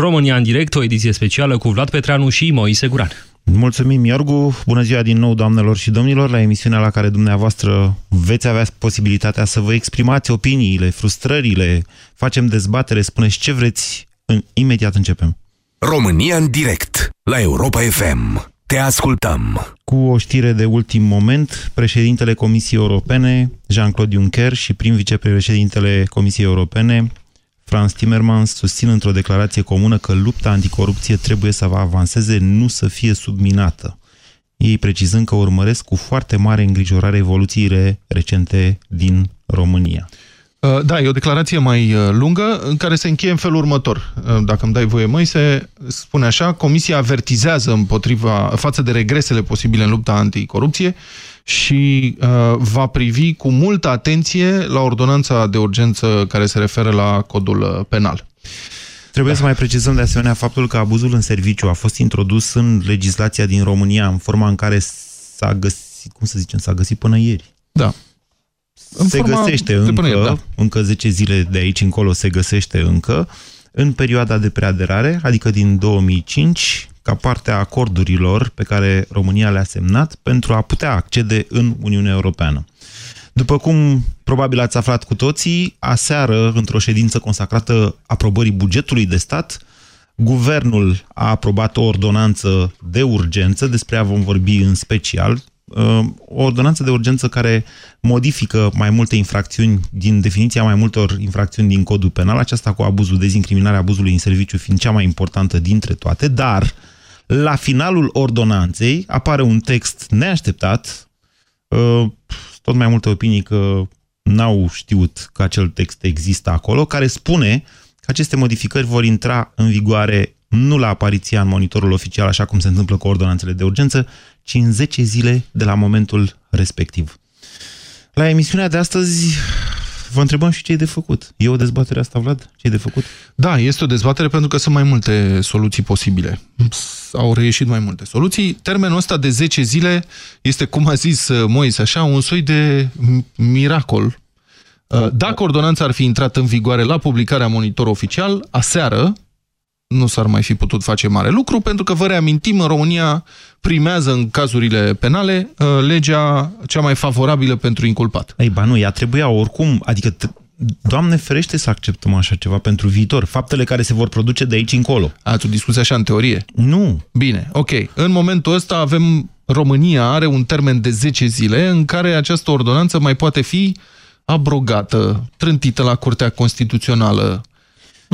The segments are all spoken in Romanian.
România în direct, o ediție specială cu Vlad Petreanu și Moise Guran. Mulțumim, Iorgu. Bună ziua din nou, doamnelor și domnilor, la emisiunea la care dumneavoastră veți avea posibilitatea să vă exprimați opiniile, frustrările, facem dezbatere, spuneți ce vreți. În... Imediat începem. România în direct, la Europa FM. Te ascultăm. Cu o știre de ultim moment, președintele Comisiei Europene, Jean-Claude Juncker, și prim vicepreședintele Comisiei Europene, Franz Timmermans susțin într-o declarație comună că lupta anticorupție trebuie să avanseze, nu să fie subminată. Ei precizând că urmăresc cu foarte mare îngrijorare evoluțiile recente din România. Uh, da, e o declarație mai uh, lungă în care se încheie în felul următor. Uh, dacă îmi dai voie, măi, se spune așa, Comisia avertizează împotriva, față de regresele posibile în lupta anticorupție și uh, va privi cu multă atenție la ordonanța de urgență care se referă la codul penal. Trebuie da. să mai precizăm de asemenea faptul că abuzul în serviciu a fost introdus în legislația din România în forma în care s-a găsit, cum să zicem, s-a găsit până ieri. Da. În se găsește încă, ieri, da. încă 10 zile de aici încolo se găsește încă, în perioada de preaderare, adică din 2005, ca parte a acordurilor pe care România le-a semnat pentru a putea accede în Uniunea Europeană. După cum probabil ați aflat cu toții, aseară, într-o ședință consacrată aprobării bugetului de stat, Guvernul a aprobat o ordonanță de urgență, despre ea vom vorbi în special, uh, o ordonanță de urgență care modifică mai multe infracțiuni din definiția mai multor infracțiuni din codul penal, aceasta cu abuzul, dezincriminarea abuzului în serviciu fiind cea mai importantă dintre toate, dar la finalul ordonanței apare un text neașteptat, uh, tot mai multe opinii că n-au știut că acel text există acolo, care spune că aceste modificări vor intra în vigoare nu la apariția în monitorul oficial, așa cum se întâmplă cu ordonanțele de urgență, ci în 10 zile de la momentul respectiv. La emisiunea de astăzi vă întrebăm și ce e de făcut. E o dezbatere asta, Vlad? ce e de făcut? Da, este o dezbatere pentru că sunt mai multe soluții posibile. Au reieșit mai multe soluții. Termenul ăsta de 10 zile este, cum a zis uh, Moise, așa, un soi de miracol. Uh, dacă ordonanța ar fi intrat în vigoare la publicarea monitor oficial, aseară, nu s-ar mai fi putut face mare lucru, pentru că, vă reamintim, în România primează în cazurile penale uh, legea cea mai favorabilă pentru inculpat. Ei, ba nu, ea trebuia oricum, adică Doamne ferește să acceptăm așa ceva pentru viitor. Faptele care se vor produce de aici încolo. A, tu discuți așa în teorie? Nu. Bine, ok. În momentul ăsta avem, România are un termen de 10 zile în care această ordonanță mai poate fi abrogată, trântită la Curtea Constituțională,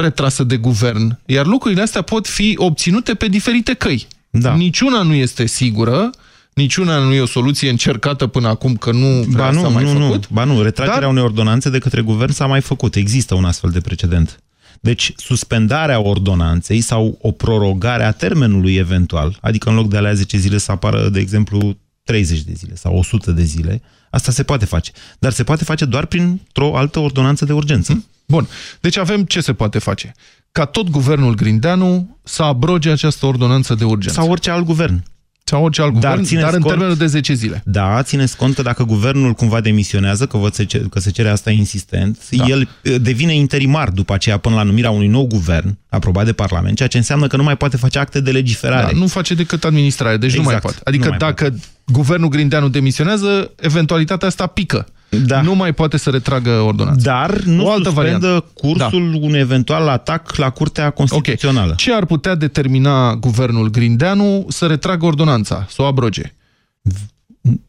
retrasă de guvern. Iar lucrurile astea pot fi obținute pe diferite căi. Da. Niciuna nu este sigură, niciuna nu e o soluție încercată până acum, că nu ba nu, mai nu, făcut. Nu, ba nu, retragerea dar... unei ordonanțe de către guvern s-a mai făcut. Există un astfel de precedent. Deci, suspendarea ordonanței sau o prorogare a termenului eventual, adică în loc de alea 10 zile să apară, de exemplu, 30 de zile sau 100 de zile, asta se poate face. Dar se poate face doar printr-o altă ordonanță de urgență. Hmm? Bun. Deci avem ce se poate face. Ca tot guvernul Grindeanu să abroge această ordonanță de urgență. Sau orice alt guvern. Sau orice alt dar guvern, dar în cont, termenul de 10 zile. Da, țineți cont că dacă guvernul cumva demisionează, că, văd se, că se cere asta insistent, da. el devine interimar după aceea până la numirea unui nou guvern aprobat de Parlament, ceea ce înseamnă că nu mai poate face acte de legiferare. Da, nu face decât administrare, deci exact, nu mai poate. Adică mai dacă poate. guvernul Grindeanu demisionează, eventualitatea asta pică da. nu mai poate să retragă ordonanța. Dar nu o altă suspendă variantă. cursul da. unui eventual atac la Curtea Constituțională. Okay. Ce ar putea determina guvernul Grindeanu să retragă ordonanța, să o abroge?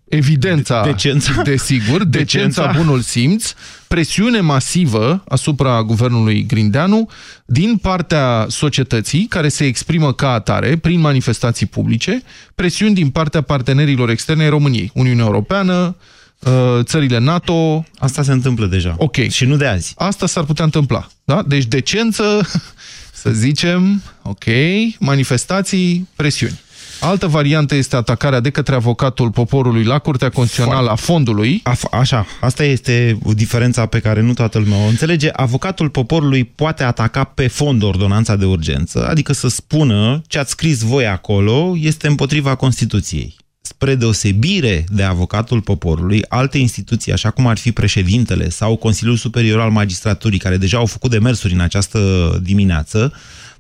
Evidența, decența, desigur, decența, decența, bunul simț, presiune masivă asupra guvernului Grindeanu din partea societății, care se exprimă ca atare, prin manifestații publice, presiuni din partea partenerilor externe ai României, Uniunea Europeană, Uh, țările NATO... Asta se întâmplă deja. Ok. Și nu de azi. Asta s-ar putea întâmpla. Da? Deci decență, să zicem, ok, manifestații, presiuni. Altă variantă este atacarea de către avocatul poporului la Curtea Constituțională a fondului. A, așa, asta este diferența pe care nu toată lumea o înțelege. Avocatul poporului poate ataca pe fond ordonanța de urgență, adică să spună ce ați scris voi acolo este împotriva Constituției spre deosebire de avocatul poporului, alte instituții, așa cum ar fi președintele sau Consiliul Superior al Magistraturii, care deja au făcut demersuri în această dimineață,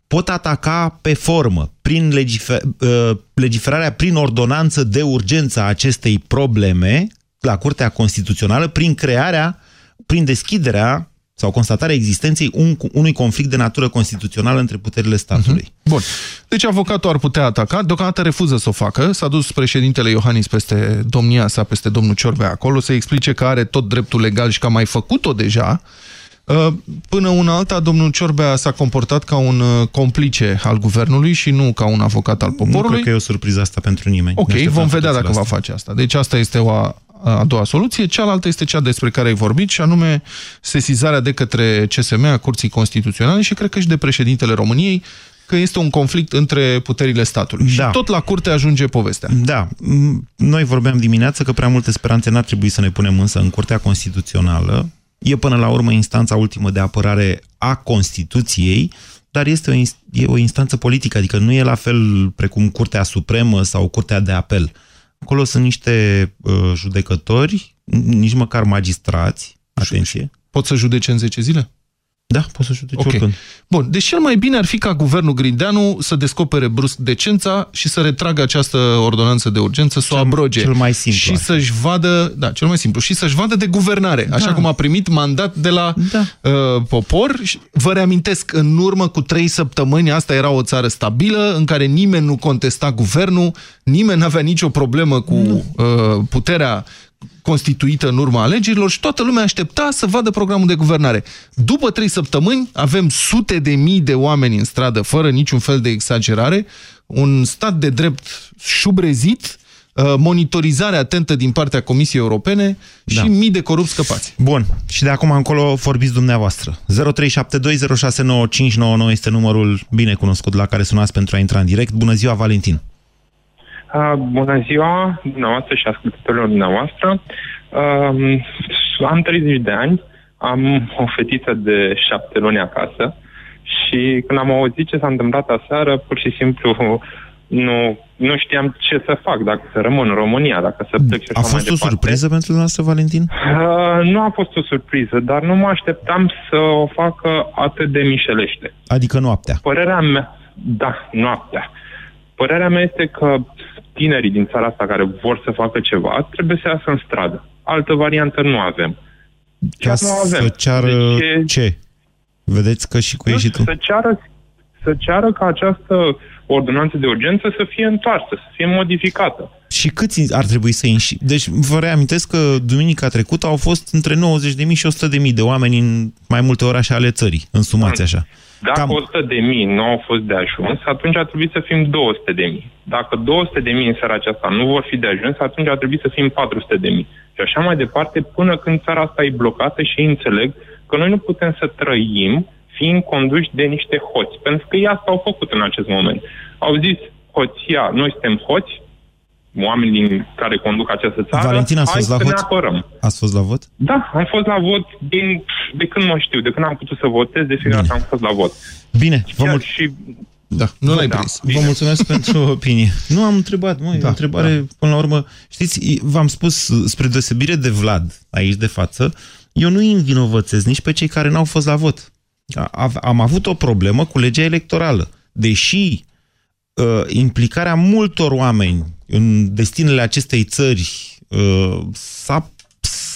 pot ataca pe formă, prin legifer uh, legiferarea, prin ordonanță de urgență a acestei probleme la Curtea Constituțională, prin crearea, prin deschiderea sau constatarea existenței un, unui conflict de natură constituțională între puterile statului. Uh -huh. Bun. Deci avocatul ar putea ataca, deocamdată refuză să o facă. S-a dus președintele Iohannis peste domnia sa, peste domnul Ciorbea acolo, să explice că are tot dreptul legal și că a mai făcut-o deja. Uh, până una alta, domnul Ciorbea s-a comportat ca un uh, complice al guvernului și nu ca un avocat al poporului. Nu cred că e o surpriză asta pentru nimeni. Ok, vom vedea dacă asta. va face asta. Deci asta este o a doua soluție. Cealaltă este cea despre care ai vorbit și anume sesizarea de către CSM a Curții Constituționale și cred că și de președintele României că este un conflict între puterile statului. Da. Și tot la curte ajunge povestea. Da. Noi vorbeam dimineață că prea multe speranțe n-ar trebui să ne punem însă în Curtea Constituțională. E până la urmă instanța ultimă de apărare a Constituției, dar este o, e o instanță politică, adică nu e la fel precum Curtea Supremă sau Curtea de Apel. Acolo sunt niște uh, judecători, nici măcar magistrați, atenție. Pot să judece în 10 zile? Da, poți să judeci okay. oricând. Bun, deci cel mai bine ar fi ca guvernul Grindeanu să descopere brusc decența și să retragă această ordonanță de urgență, să o abroge. Cel mai simplu. Și să-și vadă, da, cel mai simplu, și să-și vadă de guvernare, da. așa cum a primit mandat de la da. uh, popor. Vă reamintesc, în urmă cu trei săptămâni, asta era o țară stabilă, în care nimeni nu contesta guvernul, nimeni n-avea nicio problemă cu uh, puterea constituită în urma alegerilor și toată lumea aștepta să vadă programul de guvernare. După trei săptămâni avem sute de mii de oameni în stradă, fără niciun fel de exagerare, un stat de drept șubrezit, uh, monitorizare atentă din partea Comisiei Europene și da. mii de corupți scăpați. Bun. Și de acum încolo vorbiți dumneavoastră. 0372069599 este numărul bine cunoscut la care sunați pentru a intra în direct. Bună ziua, Valentin! Uh, bună ziua dumneavoastră și ascultătorilor dumneavoastră. Uh, am 30 de ani, am o fetiță de șapte luni acasă și când am auzit ce s-a întâmplat aseară, pur și simplu nu, nu știam ce să fac, dacă să rămân în România, dacă să plec și A fost o surpriză pentru dumneavoastră, Valentin? Uh, nu a fost o surpriză, dar nu mă așteptam să o facă atât de mișelește. Adică noaptea? Părerea mea, da, noaptea. Părerea mea este că tinerii din țara asta care vor să facă ceva, trebuie să iasă în stradă. Altă variantă nu avem. Ca nu avem. să ceară deci, ce? Vedeți că și cu ieșitul... Să ceară, să ceară ca această ordonanță de urgență să fie întoarsă, să fie modificată. Și câți ar trebui să inși? Deci vă reamintesc că duminica trecută au fost între 90.000 și 100.000 de oameni în mai multe orașe ale țării, însumați așa. Dacă Cam... 100 de mii nu au fost de ajuns, atunci ar trebui să fim 200 de mii. Dacă 200 de mii în seara aceasta nu vor fi de ajuns, atunci ar trebui să fim 400 de mii. Și așa mai departe, până când țara asta e blocată și ei înțeleg că noi nu putem să trăim fiind conduși de niște hoți. Pentru că ei asta au făcut în acest moment. Au zis, hoția, noi suntem hoți, oameni din care conduc această țară, Valentina, ați fost la vot? apărăm. Ați fost la vot? Da, am fost la vot din, de când mă știu, de când am putut să votez, de fiecare dată am fost la vot. Bine, vă mult... și da, nu l-ai da, Vă mulțumesc pentru opinie. Nu am întrebat, măi, da, întrebare, da. până la urmă, știți, v-am spus, spre deosebire de Vlad, aici de față, eu nu îi învinovățesc nici pe cei care n-au fost la vot. Am avut o problemă cu legea electorală. Deși uh, implicarea multor oameni în destinele acestei țări uh,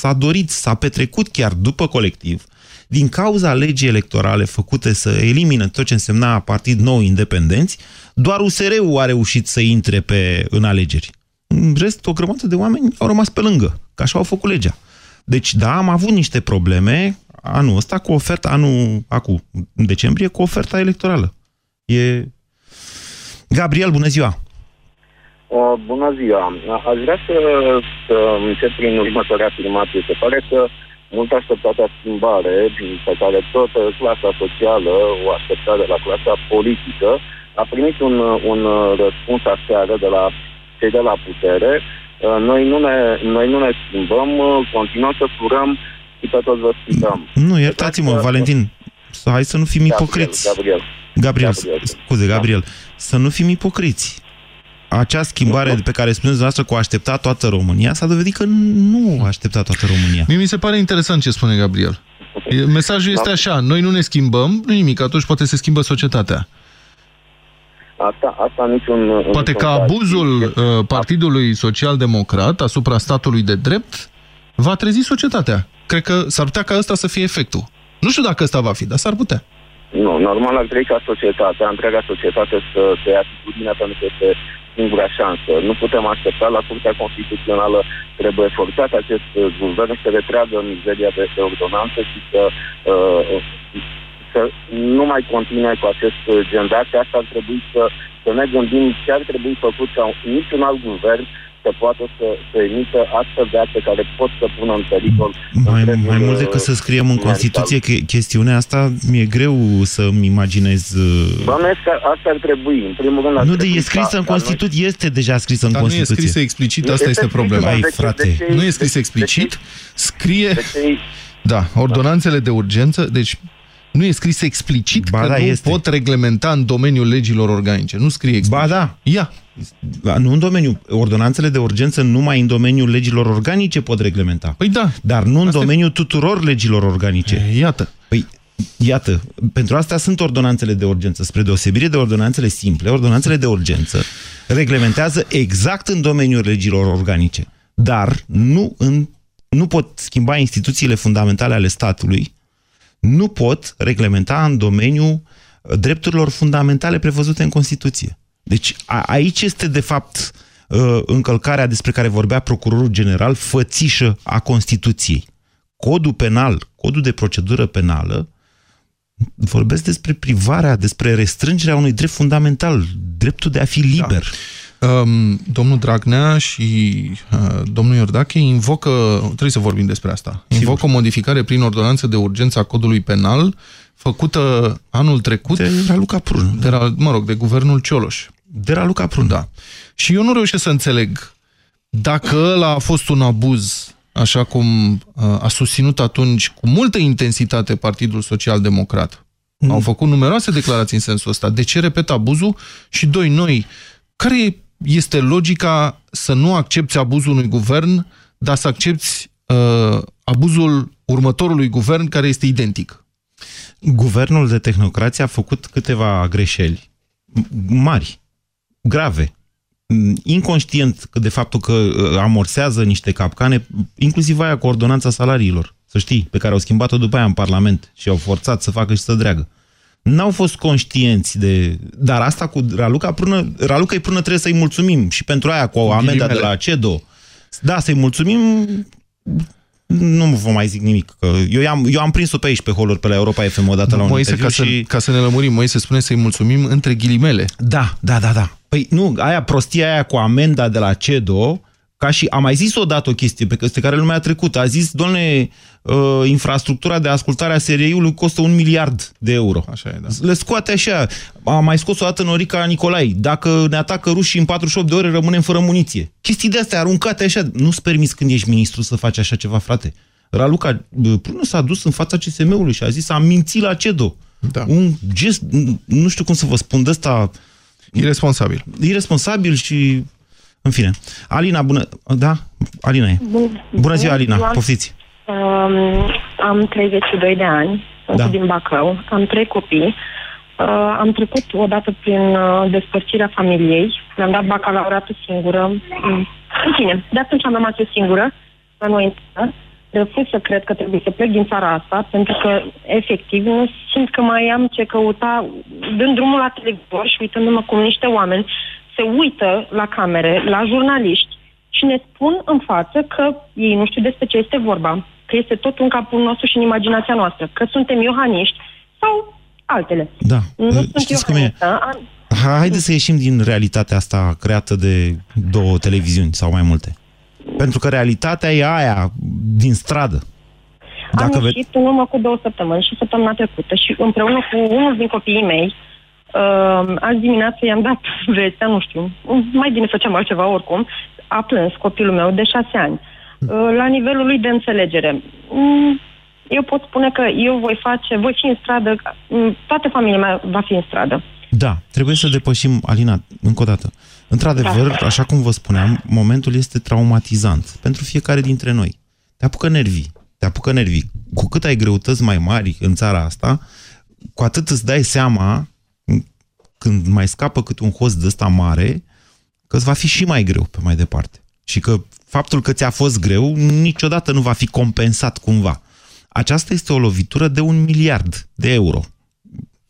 s-a dorit, s-a petrecut chiar după colectiv, din cauza legii electorale făcute să elimine tot ce însemna partid nou independenți, doar USR-ul a reușit să intre pe, în alegeri. În rest, o grămadă de oameni au rămas pe lângă, că așa au făcut legea. Deci, da, am avut niște probleme anul ăsta cu oferta, anul, acum, în decembrie, cu oferta electorală. E... Gabriel, bună ziua! Uh, bună ziua! Aș vrea să, să încep prin următoarea afirmație. Se pare că mult așteptată schimbare pe care toată clasa socială o aștepta de la clasa politică a primit un, un răspuns aseară de la cei de la putere. Uh, noi nu ne, noi nu ne schimbăm, continuăm să furăm și pe toți vă schimbăm. Nu, iertați-mă, Valentin, hai să nu fim Gabriel, ipocriți. Gabriel. Gabriel, Gabriel. scuze, Gabriel, da. Să nu fim ipocriți acea schimbare pe care spuneți dumneavoastră că o aștepta toată România, s-a dovedit că nu a așteptat toată România. Mie mi se pare interesant ce spune Gabriel. Mesajul este așa, noi nu ne schimbăm, nu nimic, atunci poate se schimbă societatea. Asta, asta niciun... Poate că abuzul uh, Partidului Social Democrat asupra statului de drept va trezi societatea. Cred că s-ar putea ca ăsta să fie efectul. Nu știu dacă ăsta va fi, dar s-ar putea. Nu, normal ar trebui ca societatea, întreaga societate să, să ia atitudinea pentru că este singura șansă. Nu putem aștepta la Curtea Constituțională, trebuie forțat acest guvern să retreagă mizeria de, de ordonanță și să, uh, să nu mai continue cu acest gen de acte. Asta ar trebui să, să ne gândim ce ar trebui făcut ca niciun alt guvern să poată să, să emită astfel de acte care pot să pună în pericol... Mai, mai mult decât să scriem în Constituție că chestiunea asta, mi-e greu să-mi imaginez... Uh, Bănuiesc că asta ar trebui, în primul rând... Nu, de e scrisă în Constituție, noi... este deja scrisă în Dar Constituție. nu e scrisă explicit, asta este, este problema. Ai, frate. De ce, nu e scris explicit, scrie... Da, ordonanțele de urgență, deci nu e scris explicit ba că da, nu este. pot reglementa în domeniul legilor organice. Nu scrie explicit. Ba da. Ia. Nu în domeniul. Ordonanțele de urgență numai în domeniul legilor organice pot reglementa. Păi da. Dar nu în Asta domeniul tuturor legilor organice. E, iată. Păi, iată, pentru asta sunt ordonanțele de urgență. Spre deosebire de ordonanțele simple, ordonanțele de urgență reglementează exact în domeniul legilor organice. Dar nu, în, nu pot schimba instituțiile fundamentale ale statului nu pot reglementa în domeniul uh, drepturilor fundamentale prevăzute în Constituție. Deci a, aici este, de fapt, uh, încălcarea despre care vorbea procurorul general, fățișă a Constituției. Codul penal, codul de procedură penală, vorbesc despre privarea, despre restrângerea unui drept fundamental, dreptul de a fi liber. Da. Um, domnul Dragnea și uh, domnul Iordache invocă, trebuie să vorbim despre asta, Sigur. invocă o modificare prin ordonanță de urgență a codului penal făcută anul trecut de Raluca Prun. De, mă rog, de guvernul Cioloș. De Raluca Prun. Da. Și eu nu reușesc să înțeleg dacă ăla a fost un abuz, așa cum uh, a susținut atunci cu multă intensitate Partidul Social Democrat. Mm. Au făcut numeroase declarații în sensul ăsta. De ce repet abuzul? Și doi, noi, care e este logica să nu accepti abuzul unui guvern, dar să accepti uh, abuzul următorului guvern care este identic. Guvernul de tehnocrație a făcut câteva greșeli mari, grave, inconștient de faptul că uh, amorsează niște capcane, inclusiv aia cu ordonanța salariilor, să știi, pe care au schimbat-o după aia în Parlament și au forțat să facă și să dreagă n-au fost conștienți de... Dar asta cu Raluca Prună, Raluca Prună trebuie să-i mulțumim și pentru aia cu amenda de la CEDO. Da, să-i mulțumim nu vă mai zic nimic. Că eu, am, eu am prins-o pe aici, pe holuri, pe la Europa FM odată la un Moise, ca, și... să, ca să ne lămurim, Moise spune să-i mulțumim între ghilimele. Da, da, da, da. Păi nu, aia prostia aia cu amenda de la CEDO, ca și am mai zis odată o chestie pe care lumea a trecut. A zis, doamne, uh, infrastructura de ascultare a SRI-ului costă un miliard de euro. Așa e, da. Le scoate așa. Am mai scos o dată Norica Nicolai. Dacă ne atacă rușii în 48 de ore, rămânem fără muniție. Chestii de astea aruncate așa. Nu-ți permis când ești ministru să faci așa ceva, frate. Raluca Prună s-a dus în fața CSM-ului și a zis am mințit la CEDO. Da. Un gest, nu știu cum să vă spun, de ăsta... Irresponsabil. Irresponsabil și... În fine. Alina, bună... Da? Alina e. Bun. Bună ziua, Alina. Poftiți. Um, am 32 de ani, sunt da. din Bacău, am trei copii. Uh, am trecut odată prin uh, despărțirea familiei, mi-am dat bacalaureatul singură. Mm. În fine, de atunci am rămas eu singură, la noi în Refuz să cred că trebuie să plec din țara asta, pentru că, efectiv, nu simt că mai am ce căuta, dând drumul la televizor și uitându-mă cum niște oameni se uită la camere, la jurnaliști și ne spun în față că ei nu știu despre ce este vorba că este tot în capul nostru și în imaginația noastră, că suntem iohaniști sau altele. Da. Nu Știți sunt cum e? Haideți să ieșim din realitatea asta creată de două televiziuni sau mai multe. Pentru că realitatea e aia din stradă. Dacă Am ieșit în urmă cu două săptămâni și săptămâna trecută și împreună cu unul din copiii mei, uh, azi dimineață i-am dat vestea, nu știu, mai bine făceam altceva oricum, a plâns copilul meu de șase ani. Uh, la nivelul lui de înțelegere. Mm, eu pot spune că eu voi face, voi fi în stradă, mm, toată familia mea va fi în stradă. Da, trebuie să depășim, Alina, încă o dată. Într-adevăr, da. așa cum vă spuneam, momentul este traumatizant pentru fiecare dintre noi. Te apucă nervii, te apucă nervii. Cu cât ai greutăți mai mari în țara asta, cu atât îți dai seama când mai scapă cât un host de ăsta mare, că îți va fi și mai greu pe mai departe. Și că faptul că ți-a fost greu niciodată nu va fi compensat cumva. Aceasta este o lovitură de un miliard de euro.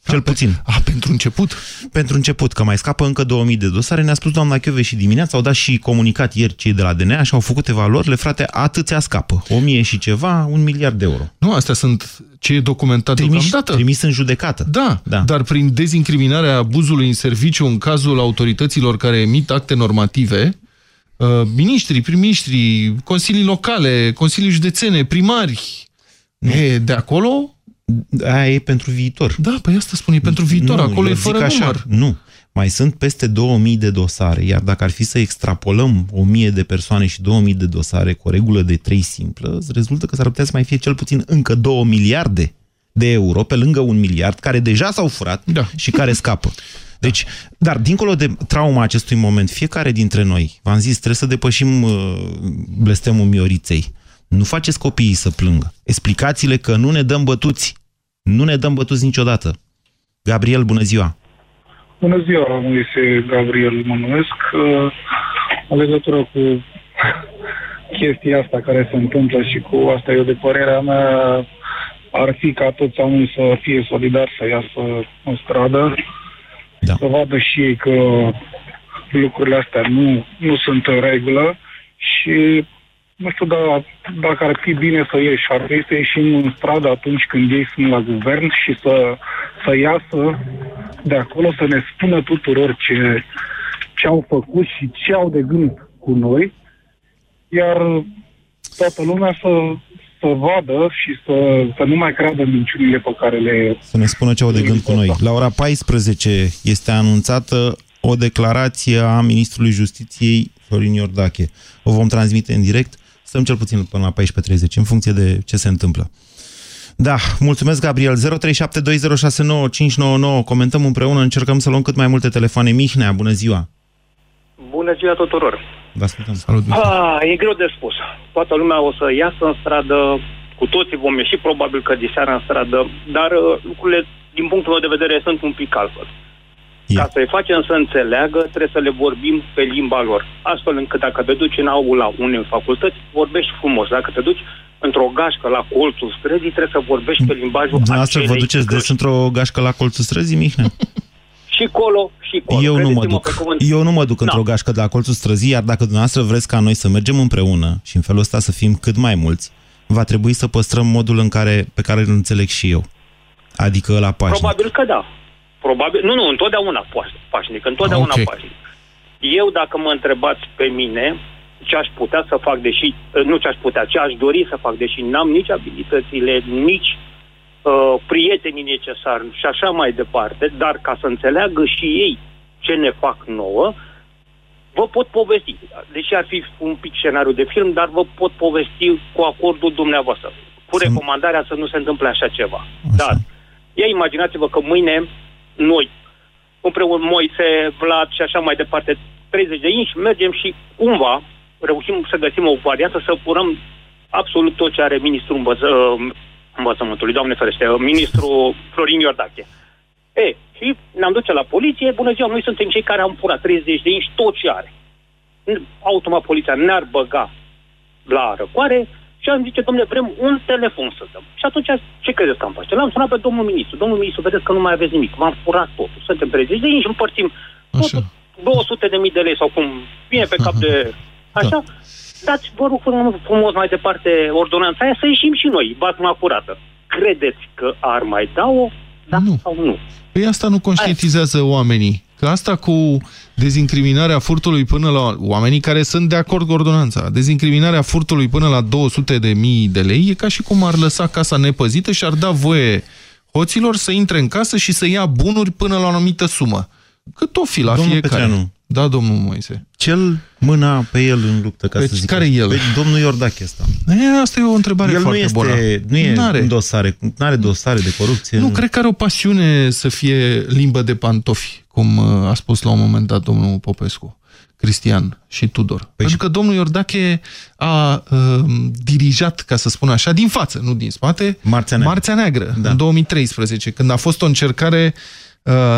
Cel a, puțin. A, pentru început? Pentru început, că mai scapă încă 2000 de dosare. Ne-a spus doamna Chiove și dimineața, au dat și comunicat ieri cei de la DNA și au făcut evaluările, frate, atâția scapă. 1000 și ceva, un miliard de euro. Nu, astea sunt ce e documentat trimis, deocamdată. Trimis în judecată. Da, da, dar prin dezincriminarea abuzului în serviciu în cazul autorităților care emit acte normative, uh, miniștri, primiștri, consilii locale, consilii județene, primari, e, de acolo Aia e pentru viitor. Da, păi asta spune, pentru viitor. Nu, Acolo e fără așa, număr. Nu. Mai sunt peste 2000 de dosare, iar dacă ar fi să extrapolăm 1000 de persoane și 2000 de dosare cu o regulă de 3 simplă, rezultă că s-ar putea să mai fie cel puțin încă 2 miliarde de euro, pe lângă un miliard, care deja s-au furat da. și care scapă. Deci, dar dincolo de trauma acestui moment, fiecare dintre noi, v-am zis, trebuie să depășim uh, blestemul mioriței. Nu faceți copiii să plângă. Explicațiile că nu ne dăm bătuți nu ne dăm bătuți niciodată. Gabriel, bună ziua! Bună ziua, Moise Gabriel mă numesc. Uh, în legătură cu chestia asta care se întâmplă și cu asta eu de părerea mea ar fi ca toți oamenii să fie solidari, să iasă în stradă, da. să vadă și ei că lucrurile astea nu, nu sunt în regulă și nu știu da, dacă ar fi bine să ieși. Ar trebui să ieșim în stradă atunci când ei sunt la guvern și să, să iasă de acolo să ne spună tuturor ce, ce au făcut și ce au de gând cu noi, iar toată lumea să, să vadă și să, să nu mai creadă minciunile pe care le... Să ne spună ce au de gând cu noi. La ora 14 este anunțată o declarație a Ministrului Justiției Florin Iordache. O vom transmite în direct stăm cel puțin până la 14.30, în funcție de ce se întâmplă. Da, mulțumesc, Gabriel. 0372069599. Comentăm împreună, încercăm să luăm cât mai multe telefoane. Mihnea, bună ziua! Bună ziua tuturor! Vă ascultăm. Salut, ah, e greu de spus. Toată lumea o să iasă în stradă, cu toții vom ieși probabil că diseară în stradă, dar uh, lucrurile, din punctul meu de vedere, sunt un pic altfel. Ca să-i facem să înțeleagă, trebuie să le vorbim pe limba lor. Astfel încât dacă te duci în aula unei facultăți, vorbești frumos. Dacă te duci într-o gașcă la colțul străzii, trebuie să vorbești pe limbajul Dumneavoastră vă duceți des într-o gașcă la colțul străzii, Mihnea? și colo, și colo. Eu nu mă duc. Eu nu mă duc într-o gașcă de la colțul străzii, iar dacă dumneavoastră vreți ca noi să mergem împreună și în felul ăsta să fim cât mai mulți, va trebui să păstrăm modul în care, pe care îl înțeleg și eu. Adică la pașnic. Probabil că da. Probabil, nu, nu, întotdeauna pașnic, întotdeauna okay. pașnic. Eu, dacă mă întrebați pe mine ce aș putea să fac, deși, nu ce aș putea, ce aș dori să fac, deși n-am nici abilitățile, nici uh, prietenii necesari și așa mai departe, dar ca să înțeleagă și ei ce ne fac nouă, vă pot povesti. Deși ar fi un pic scenariu de film, dar vă pot povesti cu acordul dumneavoastră, cu recomandarea să nu se întâmple așa ceva. Așa. Dar, ia imaginați-vă că mâine noi, împreună Moise, Vlad și așa mai departe, 30 de inși, mergem și cumva reușim să găsim o variantă să purăm absolut tot ce are ministrul învăță, învățământului, Doamne ferește, ministrul Florin Iordache. E, și ne-am duce la poliție, bună ziua, noi suntem cei care am furat 30 de inși, tot ce are. Automat poliția ne-ar băga la răcoare, și am zice, domnule, vrem un telefon să dăm. Și atunci, ce credeți că am face? L-am sunat pe domnul ministru. Domnul ministru, vedeți că nu mai aveți nimic. V-am furat totul. Suntem 30 de și împărțim totul, 200 de mii de lei sau cum vine pe cap de... Așa? Da. Dați, vă rog frumos mai departe ordonanța aia să ieșim și noi, batma curată. Credeți că ar mai da-o? Da nu. sau nu? Păi asta nu conștientizează Aia. oamenii. Că asta cu dezincriminarea furtului până la... Oamenii care sunt de acord cu ordonanța. Dezincriminarea furtului până la 200 de mii de lei e ca și cum ar lăsa casa nepăzită și ar da voie hoților să intre în casă și să ia bunuri până la o anumită sumă. Cât o fi la Domnul fiecare. Petreanu, da, domnul Moise. Cel mâna pe el în luptă, ca pe să zic. care el? Pe domnul Iordache ăsta. E, asta e o întrebare el foarte nu este, bună. Nu e n-are. dosare, nu are dosare de corupție. Nu, nu, cred că are o pasiune să fie limbă de pantofi, cum uh, a spus la un moment dat domnul Popescu. Cristian și Tudor. Păi Pentru că domnul Iordache a uh, dirijat, ca să spun așa, din față, nu din spate, Marțea Neagră, Marțea Neagră da. în 2013, când a fost o încercare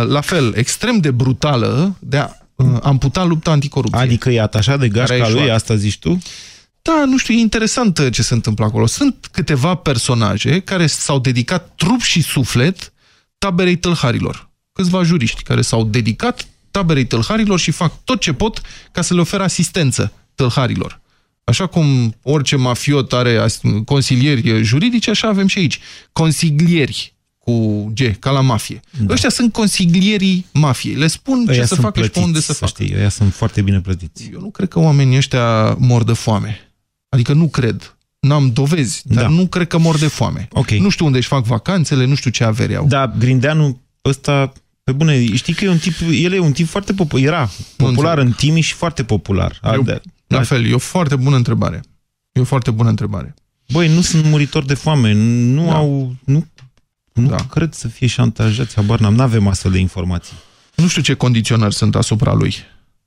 la fel, extrem de brutală de a amputa lupta anticorupție. Adică e atașat de gașca lui, asta zici tu? Da, nu știu, e interesant ce se întâmplă acolo. Sunt câteva personaje care s-au dedicat trup și suflet taberei tâlharilor. Câțiva juriști care s-au dedicat taberei tâlharilor și fac tot ce pot ca să le oferă asistență tâlharilor. Așa cum orice mafiot are consilieri juridici, așa avem și aici. Consilieri cu G, ca la mafie. Da. Ăștia sunt consiglierii mafiei. Le spun Aia ce să facă plătiți, și pe unde să, să facă. Știi, ăia sunt foarte bine plătiți. Eu nu cred că oamenii ăștia mor de foame. Adică nu cred. N-am dovezi, dar da. nu cred că mor de foame. Okay. Nu știu unde își fac vacanțele, nu știu ce avere au. Da, Grindeanu ăsta, pe bune, știi că e un tip, el e un tip foarte popular, era popular în Timiș și foarte popular. Eu, de, la da. fel, e o foarte bună întrebare. E o foarte bună întrebare. Băi, nu sunt muritori de foame, nu da. au, nu, nu da. cred să fie șantajați, habar n-am, avem astfel de informații. Nu știu ce condiționări sunt asupra lui,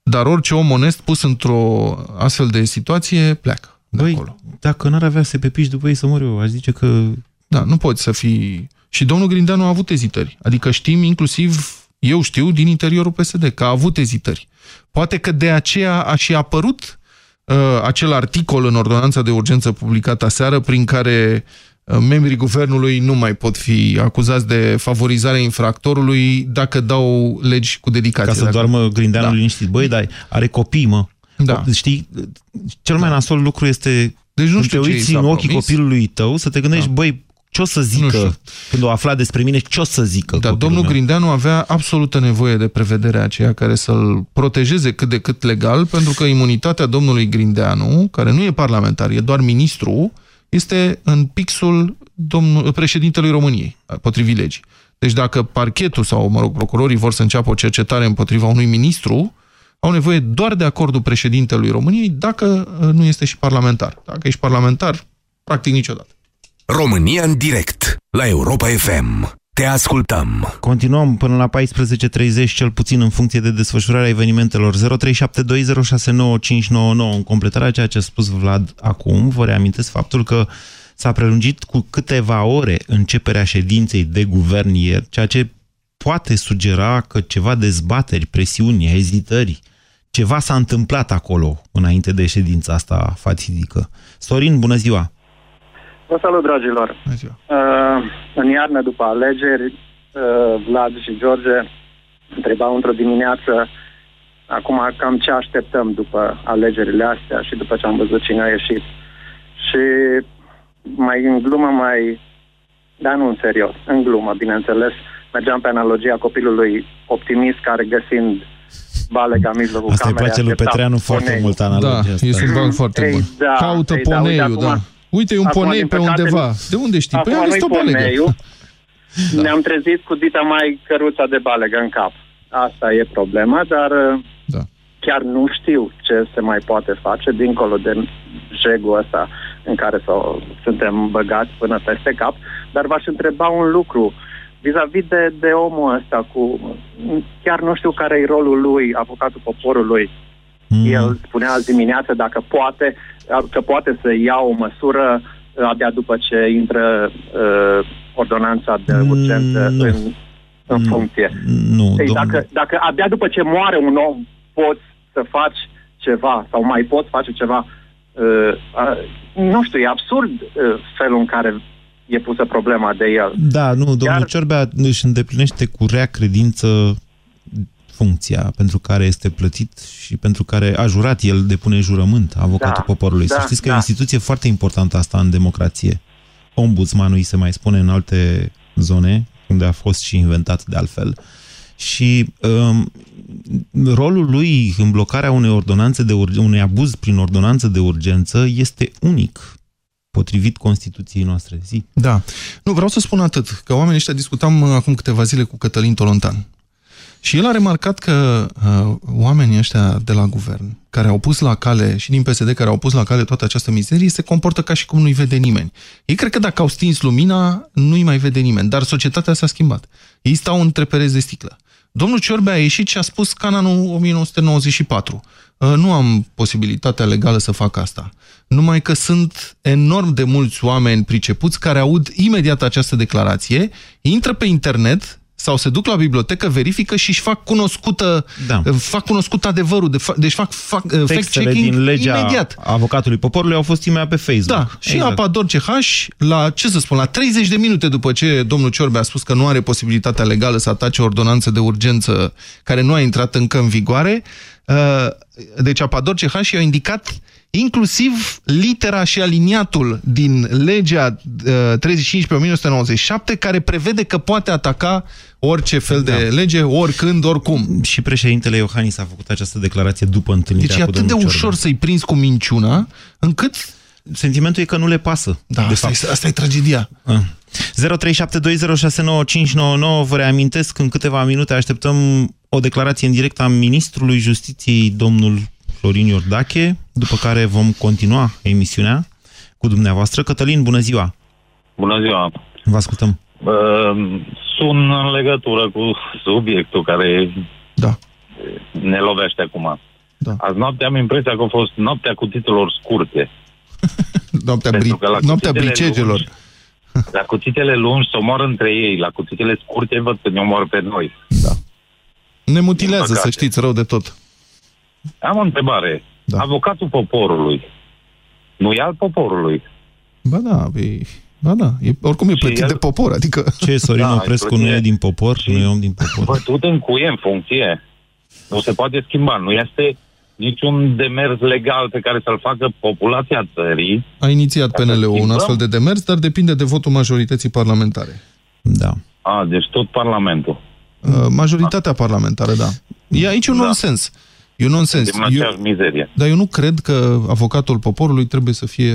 dar orice om onest pus într-o astfel de situație pleacă. Băi, acolo. dacă n-ar avea să pe piși după ei să mor eu, aș zice că... Da, nu poți să fii... Și domnul Grindeanu a avut ezitări. Adică știm inclusiv, eu știu, din interiorul PSD, că a avut ezitări. Poate că de aceea a și apărut uh, acel articol în ordonanța de urgență publicată aseară, prin care uh, membrii guvernului nu mai pot fi acuzați de favorizarea infractorului dacă dau legi cu dedicație. Ca să dacă... doarmă Grindeanu da. liniștit. Băi, dar are copii, mă. Da. Știi, cel mai da. nasol lucru este deci nu știu te uiți în ochii promis. copilului tău să te gândești, da. băi, ce o să zică când o afla despre mine, ce o să zică Dar domnul meu? Grindeanu avea absolută nevoie de prevederea aceea care să-l protejeze cât de cât legal, pentru că imunitatea domnului Grindeanu, care nu e parlamentar, e doar ministru, este în pixul domnul, președintelui României, potrivit legii. Deci dacă parchetul sau, mă rog, procurorii vor să înceapă o cercetare împotriva unui ministru, au nevoie doar de acordul președintelui României dacă uh, nu este și parlamentar. Dacă ești parlamentar, practic niciodată. România în direct, la Europa FM. Te ascultăm. Continuăm până la 14.30, cel puțin în funcție de desfășurarea evenimentelor. 0372069599. În completarea ceea ce a spus Vlad acum, vă reamintesc faptul că s-a prelungit cu câteva ore începerea ședinței de guvern ieri, ceea ce poate sugera că ceva dezbateri, presiuni, ezitări, ceva s-a întâmplat acolo înainte de ședința asta fatidică. Sorin, bună ziua! Vă salut, dragilor! Bună ziua! Uh, în iarnă, după alegeri, uh, Vlad și George întrebau într-o dimineață acum cam ce așteptăm după alegerile astea și după ce am văzut cine a ieșit. Și mai în glumă, mai... Dar nu în serios, în glumă, bineînțeles, mergeam pe analogia copilului optimist care găsind balega în mijlocul Asta îi place lui Petreanu foarte ponei. mult analogia da, asta. este un foarte bun. Da, Caută ei, da, poneiul, da. Uite, e un acum, ponei pe undeva. De unde știi? Păi am o balegă. da. Ne-am trezit cu dita mai căruța de balegă în cap. Asta e problema, dar da. chiar nu știu ce se mai poate face dincolo de jegul ăsta în care suntem băgați până peste cap. Dar v-aș întreba un lucru. Uh, vis-a-vis de, de omul ăsta cu... Chiar nu știu care e rolul lui, avocatul poporului. Mm. El spunea azi dimineață dacă poate, că poate să ia o măsură uh, abia după ce intră uh, ordonanța de mm, urgență mm, în, în mm, funcție. Nu, Ei, dacă, dacă abia după ce moare un om poți să faci ceva sau mai poți face ceva, uh, uh, nu știu, e absurd uh, felul în care e pusă problema de el. Da, nu, domnul Iar... Ciorbea își îndeplinește cu rea credință funcția pentru care este plătit și pentru care a jurat el depune jurământ, avocatul da, poporului. Da, Să știți că da. e o instituție foarte importantă asta în democrație. Ombudsmanul îi se mai spune în alte zone, unde a fost și inventat de altfel. Și um, rolul lui în blocarea unei ordonanțe de unui abuz prin ordonanță de urgență este unic potrivit Constituției noastre. Zi. Da. Nu, vreau să spun atât, că oamenii ăștia discutam uh, acum câteva zile cu Cătălin Tolontan. Și el a remarcat că uh, oamenii ăștia de la guvern, care au pus la cale, și din PSD, care au pus la cale toată această mizerie, se comportă ca și cum nu-i vede nimeni. Ei cred că dacă au stins lumina, nu-i mai vede nimeni, dar societatea s-a schimbat. Ei stau între pereți de sticlă. Domnul Ciorbea a ieșit și a spus ca în anul 1994. Uh, nu am posibilitatea legală să fac asta numai că sunt enorm de mulți oameni pricepuți care aud imediat această declarație, intră pe internet, sau se duc la bibliotecă, verifică și își fac cunoscută, da. fac cunoscut adevărul, de fa deci fac, fac uh, fact-checking din legea imediat. avocatului poporului au fost imediat pe Facebook. Da, și exact. Apador CH, la, ce să spun, la 30 de minute după ce domnul Ciorbe a spus că nu are posibilitatea legală să atace o ordonanță de urgență care nu a intrat încă în vigoare, uh, deci Apador CH i-a indicat inclusiv litera și aliniatul din legea uh, 35 pe 1997 care prevede că poate ataca orice fel da. de lege, oricând, oricum. Și președintele Iohannis a făcut această declarație după întâlnirea deci cu Deci e atât de ușor să-i prinzi cu minciuna, încât... Sentimentul e că nu le pasă. Da, de asta, fapt. E, asta e tragedia. Ah. 0372069599 Vă reamintesc, în câteva minute așteptăm o declarație în direct a Ministrului Justiției, domnul Florin Iordache, după care vom continua emisiunea cu dumneavoastră. Cătălin, bună ziua! Bună ziua! Vă ascultăm! Uh, sun în legătură cu subiectul care da. ne lovește acum. Da. Azi noapte am impresia că a fost noaptea cu titlurilor scurte. noaptea bri noaptea bricegelor. la cuțitele lungi se omoară între ei, la cuțitele scurte văd că ne omoară pe noi. Da. Ne mutilează, să știți, rău de tot. Am o întrebare. Da. Avocatul poporului nu e al poporului. Ba da, e... Ba da, e, oricum e plătit el... de popor, adică... Ce, Sorin da, Oprescu nu e din popor? Nu e om din popor? Bătut în cuie, în funcție. Nu se poate schimba. Nu este niciun demers legal pe care să-l facă populația țării. A inițiat PNL-ul un astfel de demers, dar depinde de votul majorității parlamentare. Da. A, deci tot Parlamentul. Uh, majoritatea parlamentară, da. E aici un da. nonsens. E un nonsens. Eu, mizerie. Dar eu nu cred că avocatul poporului trebuie să fie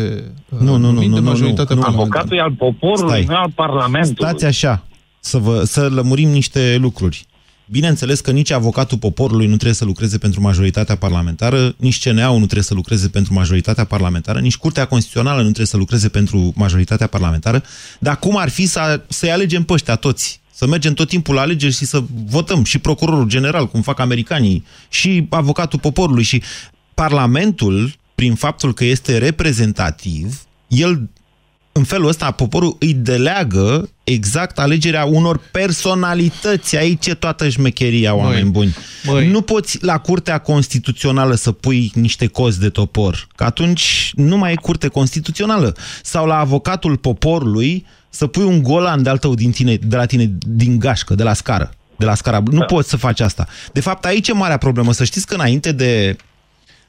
uh, nu, nu, nu, nu, nu, nu, Avocatul e al poporului, Stai. nu al Parlamentului. Stați așa, să, vă, să lămurim niște lucruri. Bineînțeles că nici avocatul poporului nu trebuie să lucreze pentru majoritatea parlamentară, nici CNA-ul nu trebuie să lucreze pentru majoritatea parlamentară, nici Curtea Constituțională nu trebuie să lucreze pentru majoritatea parlamentară, dar cum ar fi să, să-i alegem pe ăștia toți? Să mergem tot timpul la alegeri și să votăm și procurorul general, cum fac americanii, și avocatul poporului și Parlamentul, prin faptul că este reprezentativ, el în felul ăsta poporul îi deleagă exact alegerea unor personalități. Aici e toată șmecheria, oameni măi, buni. Măi. Nu poți la Curtea Constituțională să pui niște cozi de topor, că atunci nu mai e Curte Constituțională. Sau la avocatul poporului să pui un golan de-al tău din tine, de la tine din gașcă, de la scară. De la scara. Da. Nu poți să faci asta. De fapt, aici e marea problemă. Să știți că înainte de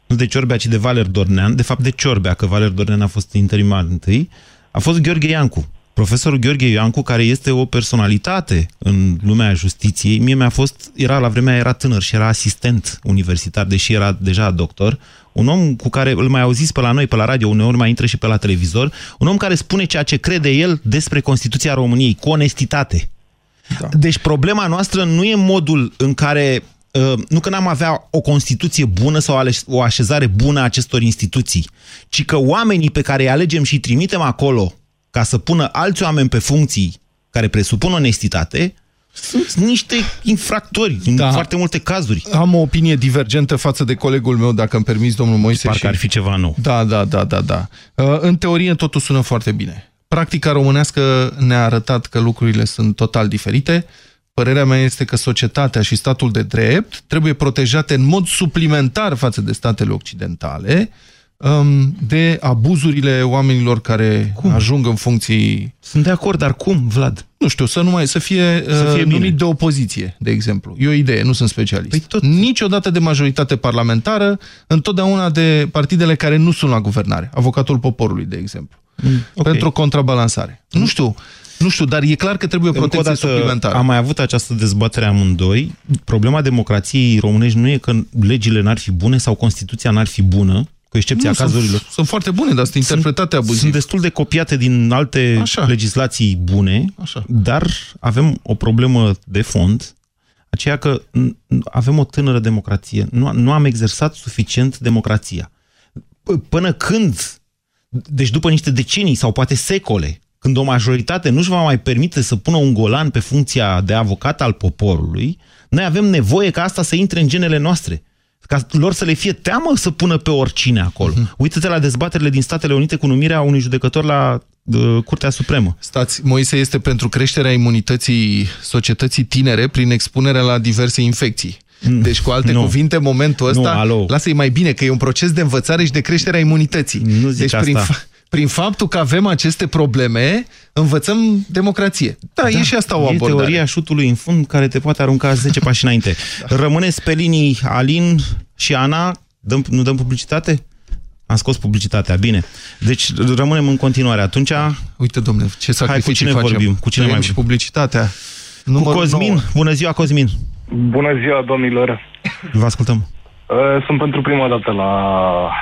nu de Ciorbea, ci de Valer Dornean, de fapt de Ciorbea, că Valer Dornean a fost interimar întâi, a fost Gheorghe Iancu. Profesorul Gheorghe Iancu, care este o personalitate în lumea justiției, mie mi-a fost, era la vremea era tânăr și era asistent universitar, deși era deja doctor, un om cu care îl mai auziți pe la noi, pe la radio, uneori mai intră și pe la televizor, un om care spune ceea ce crede el despre Constituția României, cu onestitate. Da. Deci problema noastră nu e modul în care Uh, nu că n-am avea o Constituție bună sau o așezare bună a acestor instituții, ci că oamenii pe care îi alegem și îi trimitem acolo ca să pună alți oameni pe funcții care presupun onestitate, sunt niște infractori da. în foarte multe cazuri. Am o opinie divergentă față de colegul meu, dacă îmi permis, domnul Moise. Parcă și... ar fi ceva nou. Da, da, da, da, da. Uh, în teorie totul sună foarte bine. Practica românească ne-a arătat că lucrurile sunt total diferite. Părerea mea este că societatea și statul de drept trebuie protejate în mod suplimentar față de statele occidentale um, de abuzurile oamenilor care cum? ajung în funcții... Sunt de acord, dar cum, Vlad? Nu știu, să, nu mai, să fie, să fie uh, numit de opoziție, de exemplu. E o idee, nu sunt specialist. Păi tot... Niciodată de majoritate parlamentară, întotdeauna de partidele care nu sunt la guvernare. Avocatul poporului, de exemplu. Mm, okay. Pentru contrabalansare. Mm. Nu știu, nu știu, dar e clar că trebuie o protecție dată, suplimentară. Am mai avut această dezbatere amândoi. Problema democrației românești nu e că legile n-ar fi bune sau Constituția n-ar fi bună, cu excepția nu, cazurilor. Sunt, sunt foarte bune, dar sunt interpretate abuziv. Sunt destul de copiate din alte Așa. legislații bune, Așa. dar avem o problemă de fond, aceea că avem o tânără democrație. Nu, nu am exersat suficient democrația. Până când, deci după niște decenii sau poate secole, când o majoritate nu-și va mai permite să pună un golan pe funcția de avocat al poporului, noi avem nevoie ca asta să intre în genele noastre. Ca lor să le fie teamă să pună pe oricine acolo. Uh-huh. Uită-te la dezbaterile din Statele Unite cu numirea unui judecător la Curtea Supremă. Stați, Moise este pentru creșterea imunității societății tinere prin expunerea la diverse infecții. Mm. Deci, cu alte nu. cuvinte, momentul ăsta, lasă-i mai bine, că e un proces de învățare și de creștere a imunității. Nu zici deci, asta. Prin, prin faptul că avem aceste probleme, învățăm democrație. Da, da e și asta o abordare. E teoria șutului în fund care te poate arunca 10 pași înainte. Da. Rămâneți pe linii Alin și Ana, dăm, nu dăm publicitate? Am scos publicitatea, bine. Deci rămânem în continuare. Atunci... Uite, domnule, ce sacrificii Hai, cu cine facem? vorbim? Cu cine mai și publicitatea. Cu Cosmin. 9. Bună ziua, Cosmin. Bună ziua, domnilor. Vă ascultăm. Uh, sunt pentru prima dată la,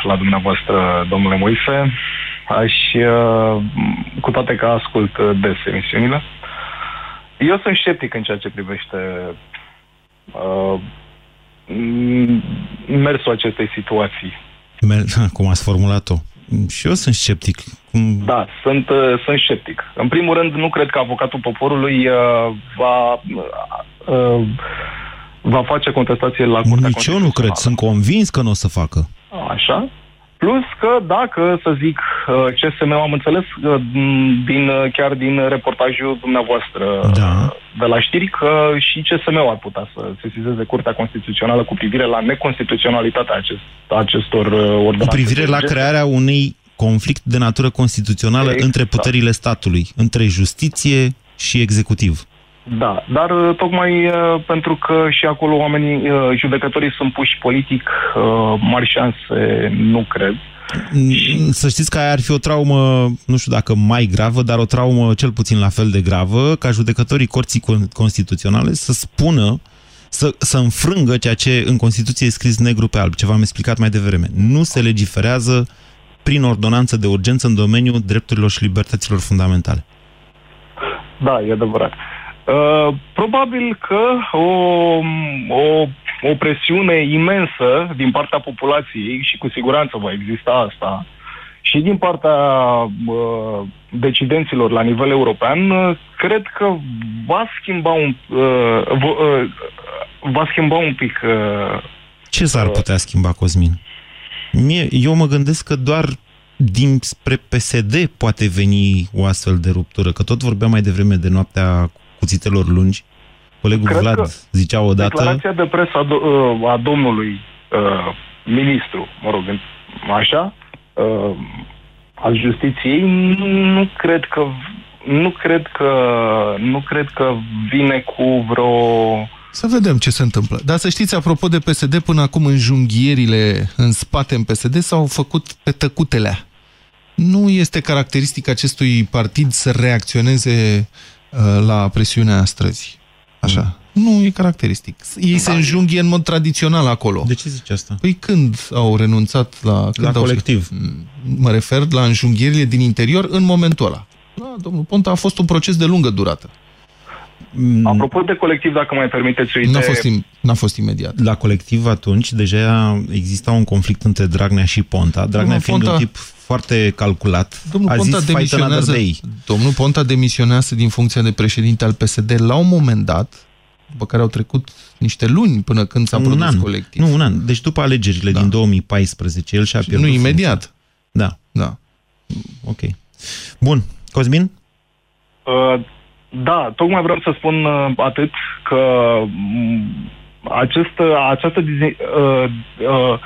la dumneavoastră, domnule Moise. Aș, uh, cu toate că ascult des emisiunile, eu sunt sceptic în ceea ce privește uh, mersul acestei situații cum ați formulat-o. Și eu sunt sceptic. Cum... Da, sunt, uh, sunt sceptic. În primul rând, nu cred că avocatul poporului uh, va, uh, va face contestație la Curtea Nici eu nu cred. Sunt convins că nu o să facă. Așa. Plus că dacă, să zic, uh, CSM, am înțeles uh, din, uh, chiar din reportajul dumneavoastră da. de la știri că și CSM ar putea să sesizeze Curtea Constituțională cu privire la neconstituționalitatea acest, acestor ordonanțe. Cu privire la crearea unui conflict de natură constituțională exact. între puterile statului, între justiție și executiv. Da, dar uh, tocmai uh, pentru că și acolo oamenii, uh, judecătorii sunt puși politic, mari șanse nu cred. Mm, să știți că aia ar fi o traumă, nu știu dacă mai gravă, dar o traumă cel puțin la fel de gravă, ca judecătorii Corții Constituționale să spună, să, să înfrângă ceea ce în Constituție e scris negru pe alb, ce v-am explicat mai devreme. Nu se legiferează prin ordonanță de urgență în domeniul drepturilor și libertăților fundamentale. Da, e adevărat. Uh, probabil că o, o, o presiune imensă din partea populației, și cu siguranță va exista asta, și din partea uh, decidenților la nivel european, uh, cred că va schimba un, uh, uh, va schimba un pic... Uh, Ce s-ar uh, putea schimba, Cosmin? Mie, eu mă gândesc că doar dinspre PSD poate veni o astfel de ruptură, că tot vorbeam mai devreme de noaptea cuțitelor lungi. Colegul Cred Vlad zicea odată... Declarația de presă a, do- uh, a domnului uh, ministru, mă rog, așa, uh, al justiției, nu cred că nu cred că nu cred că vine cu vreo să vedem ce se întâmplă. Dar să știți, apropo de PSD, până acum în junghierile în spate în PSD s-au făcut pe tăcutelea. Nu este caracteristic acestui partid să reacționeze Uh, la presiunea străzii. Așa. Mm. Nu e caracteristic. Ei da. se înjunghie în mod tradițional acolo. De ce zici asta? Păi când au renunțat la... Când la au colectiv. Mm, mă refer la înjunghierile din interior în momentul ăla. Da, domnul Ponta a fost un proces de lungă durată. Mm. Apropo de colectiv, dacă mai permiteți o idee... N-a fost, im fost imediat. La colectiv atunci deja exista un conflict între Dragnea și Ponta. Dragnea domnul fiind Ponta... un tip foarte calculat. Domnul a Ponta zis demisionează, domnul Ponta demisionează din funcția de președinte al PSD la un moment dat, după care au trecut niște luni până când s-a produs an. colectiv. Nu, un an. Deci după alegerile da. din 2014, el și-a pierdut Nu, imediat. Funcția. Da. Da. Ok. Bun. Cosmin? Uh, da, tocmai vreau să spun uh, atât că mm, acest, această uh, uh,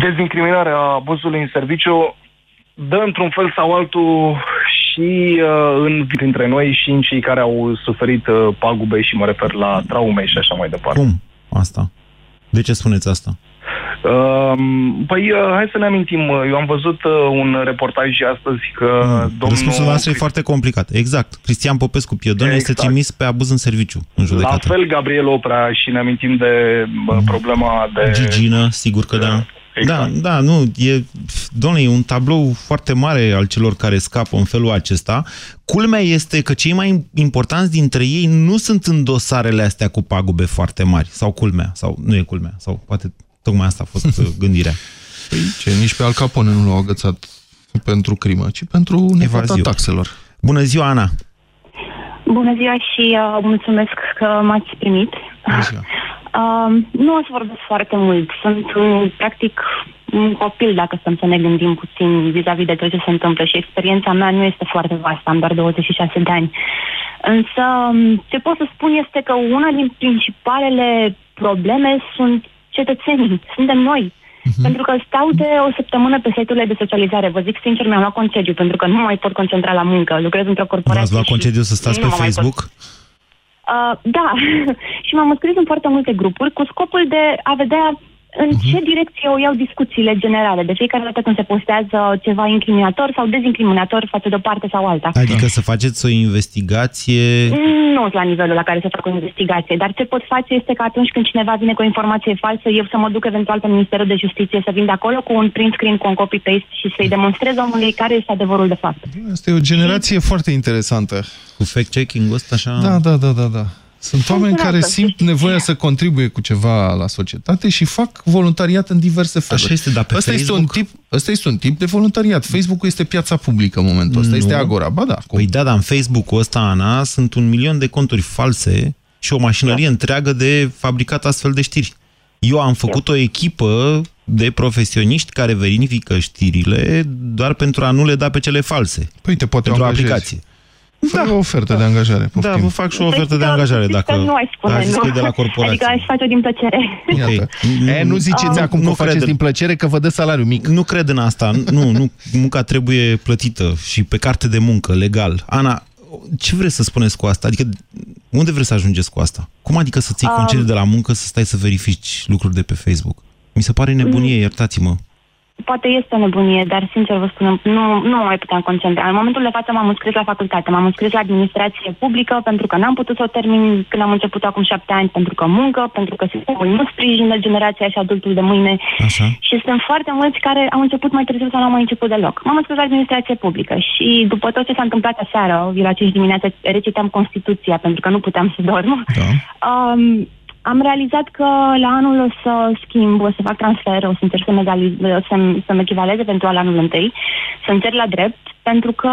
dezincriminare a abuzului în serviciu dă într-un fel sau altul și uh, în dintre noi și în cei care au suferit uh, pagube și mă refer la traume și așa mai departe. Cum asta? De ce spuneți asta? Uh, păi, uh, hai să ne amintim. Eu am văzut uh, un reportaj astăzi că mm. domnul... Răspunsul nostru e foarte complicat. Exact. Cristian Popescu Piedon exact. este trimis pe abuz în serviciu în judecată. La fel Gabriel Oprea și ne amintim de mm. problema de... Gigină, sigur că da. Exact. Da, da, nu, e, domnule, e un tablou foarte mare al celor care scapă în felul acesta. Culmea este că cei mai importanți dintre ei nu sunt în dosarele astea cu pagube foarte mari. Sau culmea, sau nu e culmea, sau poate tocmai asta a fost uh, gândirea. Păi ce, nici pe Al Capone nu l-au agățat pentru crimă, ci pentru nevata taxelor. Bună ziua, Ana! Bună ziua și uh, mulțumesc că m-ați primit. Bună ziua. Uh, nu o să vorbesc foarte mult. Sunt, um, practic, un copil, dacă stăm să ne gândim puțin vis-a-vis de tot ce se întâmplă și experiența mea nu este foarte vastă, am doar 26 de ani. Însă, ce pot să spun este că una din principalele probleme sunt cetățenii, suntem noi. Uh-huh. Pentru că stau de o săptămână pe site-urile de socializare. Vă zic sincer, mi-am luat concediu pentru că nu mai pot concentra la muncă. Lucrez într-o corporație. V-ați luat concediu să stați pe Facebook? Uh, da, și m-am înscris în foarte multe grupuri cu scopul de a vedea în uh-huh. ce direcție o iau discuțiile generale? De fiecare dată când se postează ceva incriminator sau dezincriminator față de o parte sau alta. Adică să faceți o investigație... Nu la nivelul la care să fac o investigație, dar ce pot face este că atunci când cineva vine cu o informație falsă, eu să mă duc eventual pe Ministerul de Justiție, să vin de acolo cu un print screen, cu un copy-paste și să-i demonstrez omului care este adevărul de fapt. Asta e o generație și... foarte interesantă. Cu fact-checking ăsta așa... Da, da, da, da, da. Sunt oameni care simt nevoia să contribuie cu ceva la societate și fac voluntariat în diverse feluri. Așa este, dar pe asta Facebook... este un tip, Asta este un tip de voluntariat. Facebook-ul este piața publică în momentul ăsta, este Agora. Ba da. Cum? Păi da, dar în Facebook-ul ăsta, Ana, sunt un milion de conturi false și o mașinărie da. întreagă de fabricat astfel de știri. Eu am făcut da. o echipă de profesioniști care verifică știrile doar pentru a nu le da pe cele false. Păi te poate pentru o aplicație. Fă da. o ofertă de angajare. Da, poftim. Da, vă fac și o ofertă de angajare. Dacă, nu ai spune, nu. de la corporație. Adică aș face-o din plăcere. Okay. E, nu ziceți uh, acum nu că faceți din plăcere că vă dă salariu mic. Nu cred în asta. nu, nu, munca trebuie plătită și pe carte de muncă, legal. Ana, ce vreți să spuneți cu asta? Adică, unde vreți să ajungeți cu asta? Cum adică să ții concediu de la muncă să stai să verifici lucruri de pe Facebook? Mi se pare nebunie, mm. iertați-mă poate este o nebunie, dar sincer vă spun, nu, nu mai puteam concentra. În momentul de față m-am înscris la facultate, m-am înscris la administrație publică pentru că n-am putut să o termin când am început acum șapte ani, pentru că muncă, pentru că sistemul nu sprijină generația și adultul de mâine. Așa. Și sunt foarte mulți care au început mai târziu sau nu au mai început deloc. M-am înscris la administrație publică și după tot ce s-a întâmplat aseară, eu la 5 dimineața reciteam Constituția pentru că nu puteam să dorm. Da. Um, am realizat că la anul o să schimb, o să fac transfer, o să încerc să-mi, să-mi, să echivalez eventual anul întâi, să încerc la drept, pentru că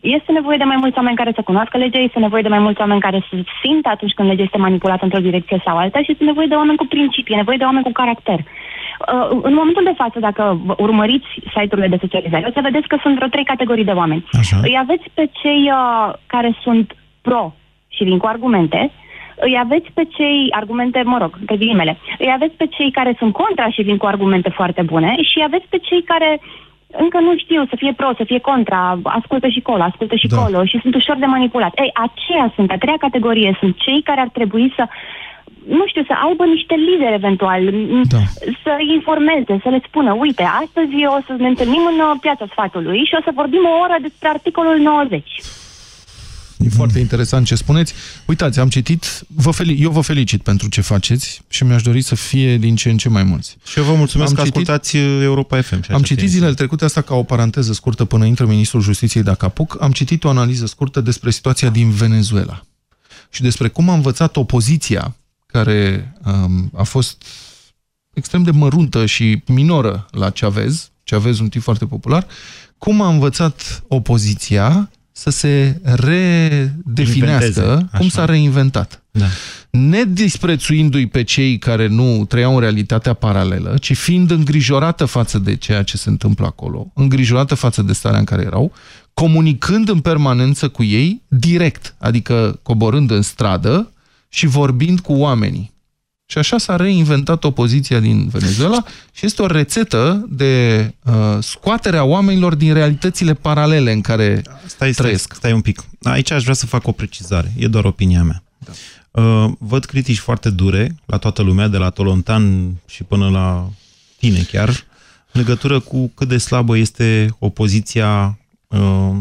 este nevoie de mai mulți oameni care să cunoască legea, este nevoie de mai mulți oameni care să simtă atunci când legea este manipulată într-o direcție sau alta și este nevoie de oameni cu principii, e nevoie de oameni cu caracter. Uh, în momentul de față, dacă urmăriți site-urile de socializare, o să vedeți că sunt vreo trei categorii de oameni. Așa. Îi aveți pe cei uh, care sunt pro și vin cu argumente, îi aveți pe cei, argumente, mă rog, pe ghilimele, îi aveți pe cei care sunt contra și vin cu argumente foarte bune și îi aveți pe cei care încă nu știu să fie pro, să fie contra, ascultă și colo, ascultă și da. colo și sunt ușor de manipulat. Ei, aceia sunt, a treia categorie, sunt cei care ar trebui să nu știu, să aibă niște lideri eventual, da. să informeze, să le spună, uite, astăzi o să ne întâlnim în uh, piața sfatului și o să vorbim o oră despre articolul 90. E foarte interesant ce spuneți. Uitați, am citit, vă eu vă felicit pentru ce faceți și mi-aș dori să fie din ce în ce mai mulți. Și eu vă mulțumesc am că citit, ascultați uh, Europa FM. am citit zilele trecute asta ca o paranteză scurtă până intră Ministrul Justiției dacă apuc. Am citit o analiză scurtă despre situația din Venezuela și despre cum a învățat opoziția care um, a fost extrem de măruntă și minoră la Chavez, Chavez un tip foarte popular, cum a învățat opoziția să se redefinească cum s-a reinventat. Da. Nedisprețuindu-i pe cei care nu trăiau în realitatea paralelă, ci fiind îngrijorată față de ceea ce se întâmplă acolo, îngrijorată față de starea în care erau, comunicând în permanență cu ei direct, adică coborând în stradă și vorbind cu oamenii. Și așa s-a reinventat opoziția din Venezuela și este o rețetă de uh, scoaterea oamenilor din realitățile paralele în care stai, trăiesc. Stai, stai un pic. Aici aș vrea să fac o precizare. E doar opinia mea. Da. Uh, văd critici foarte dure la toată lumea, de la Tolontan și până la tine chiar, în legătură cu cât de slabă este opoziția uh,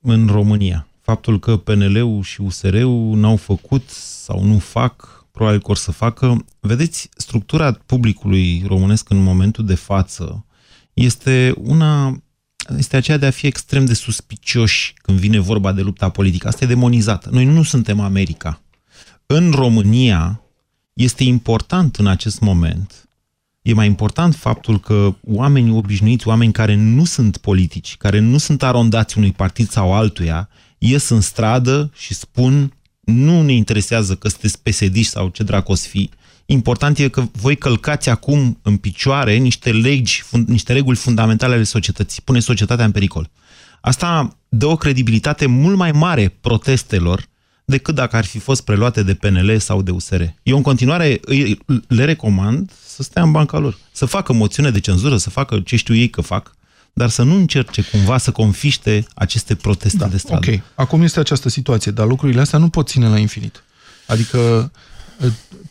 în România. Faptul că PNL-ul și USR-ul n-au făcut sau nu fac probabil că or să facă. Vedeți, structura publicului românesc în momentul de față este una este aceea de a fi extrem de suspicioși când vine vorba de lupta politică. Asta e demonizată. Noi nu suntem America. În România este important în acest moment, e mai important faptul că oamenii obișnuiți, oameni care nu sunt politici, care nu sunt arondați unui partid sau altuia, ies în stradă și spun nu ne interesează că sunteți psd sau ce dracu fi, Important e că voi călcați acum în picioare niște legi, niște reguli fundamentale ale societății. Pune societatea în pericol. Asta dă o credibilitate mult mai mare protestelor decât dacă ar fi fost preluate de PNL sau de USR. Eu în continuare le recomand să stea în banca lor, să facă moțiune de cenzură, să facă ce știu ei că fac, dar să nu încerce cumva să confiște aceste proteste da, de stradă. Ok, acum este această situație, dar lucrurile astea nu pot ține la infinit. Adică,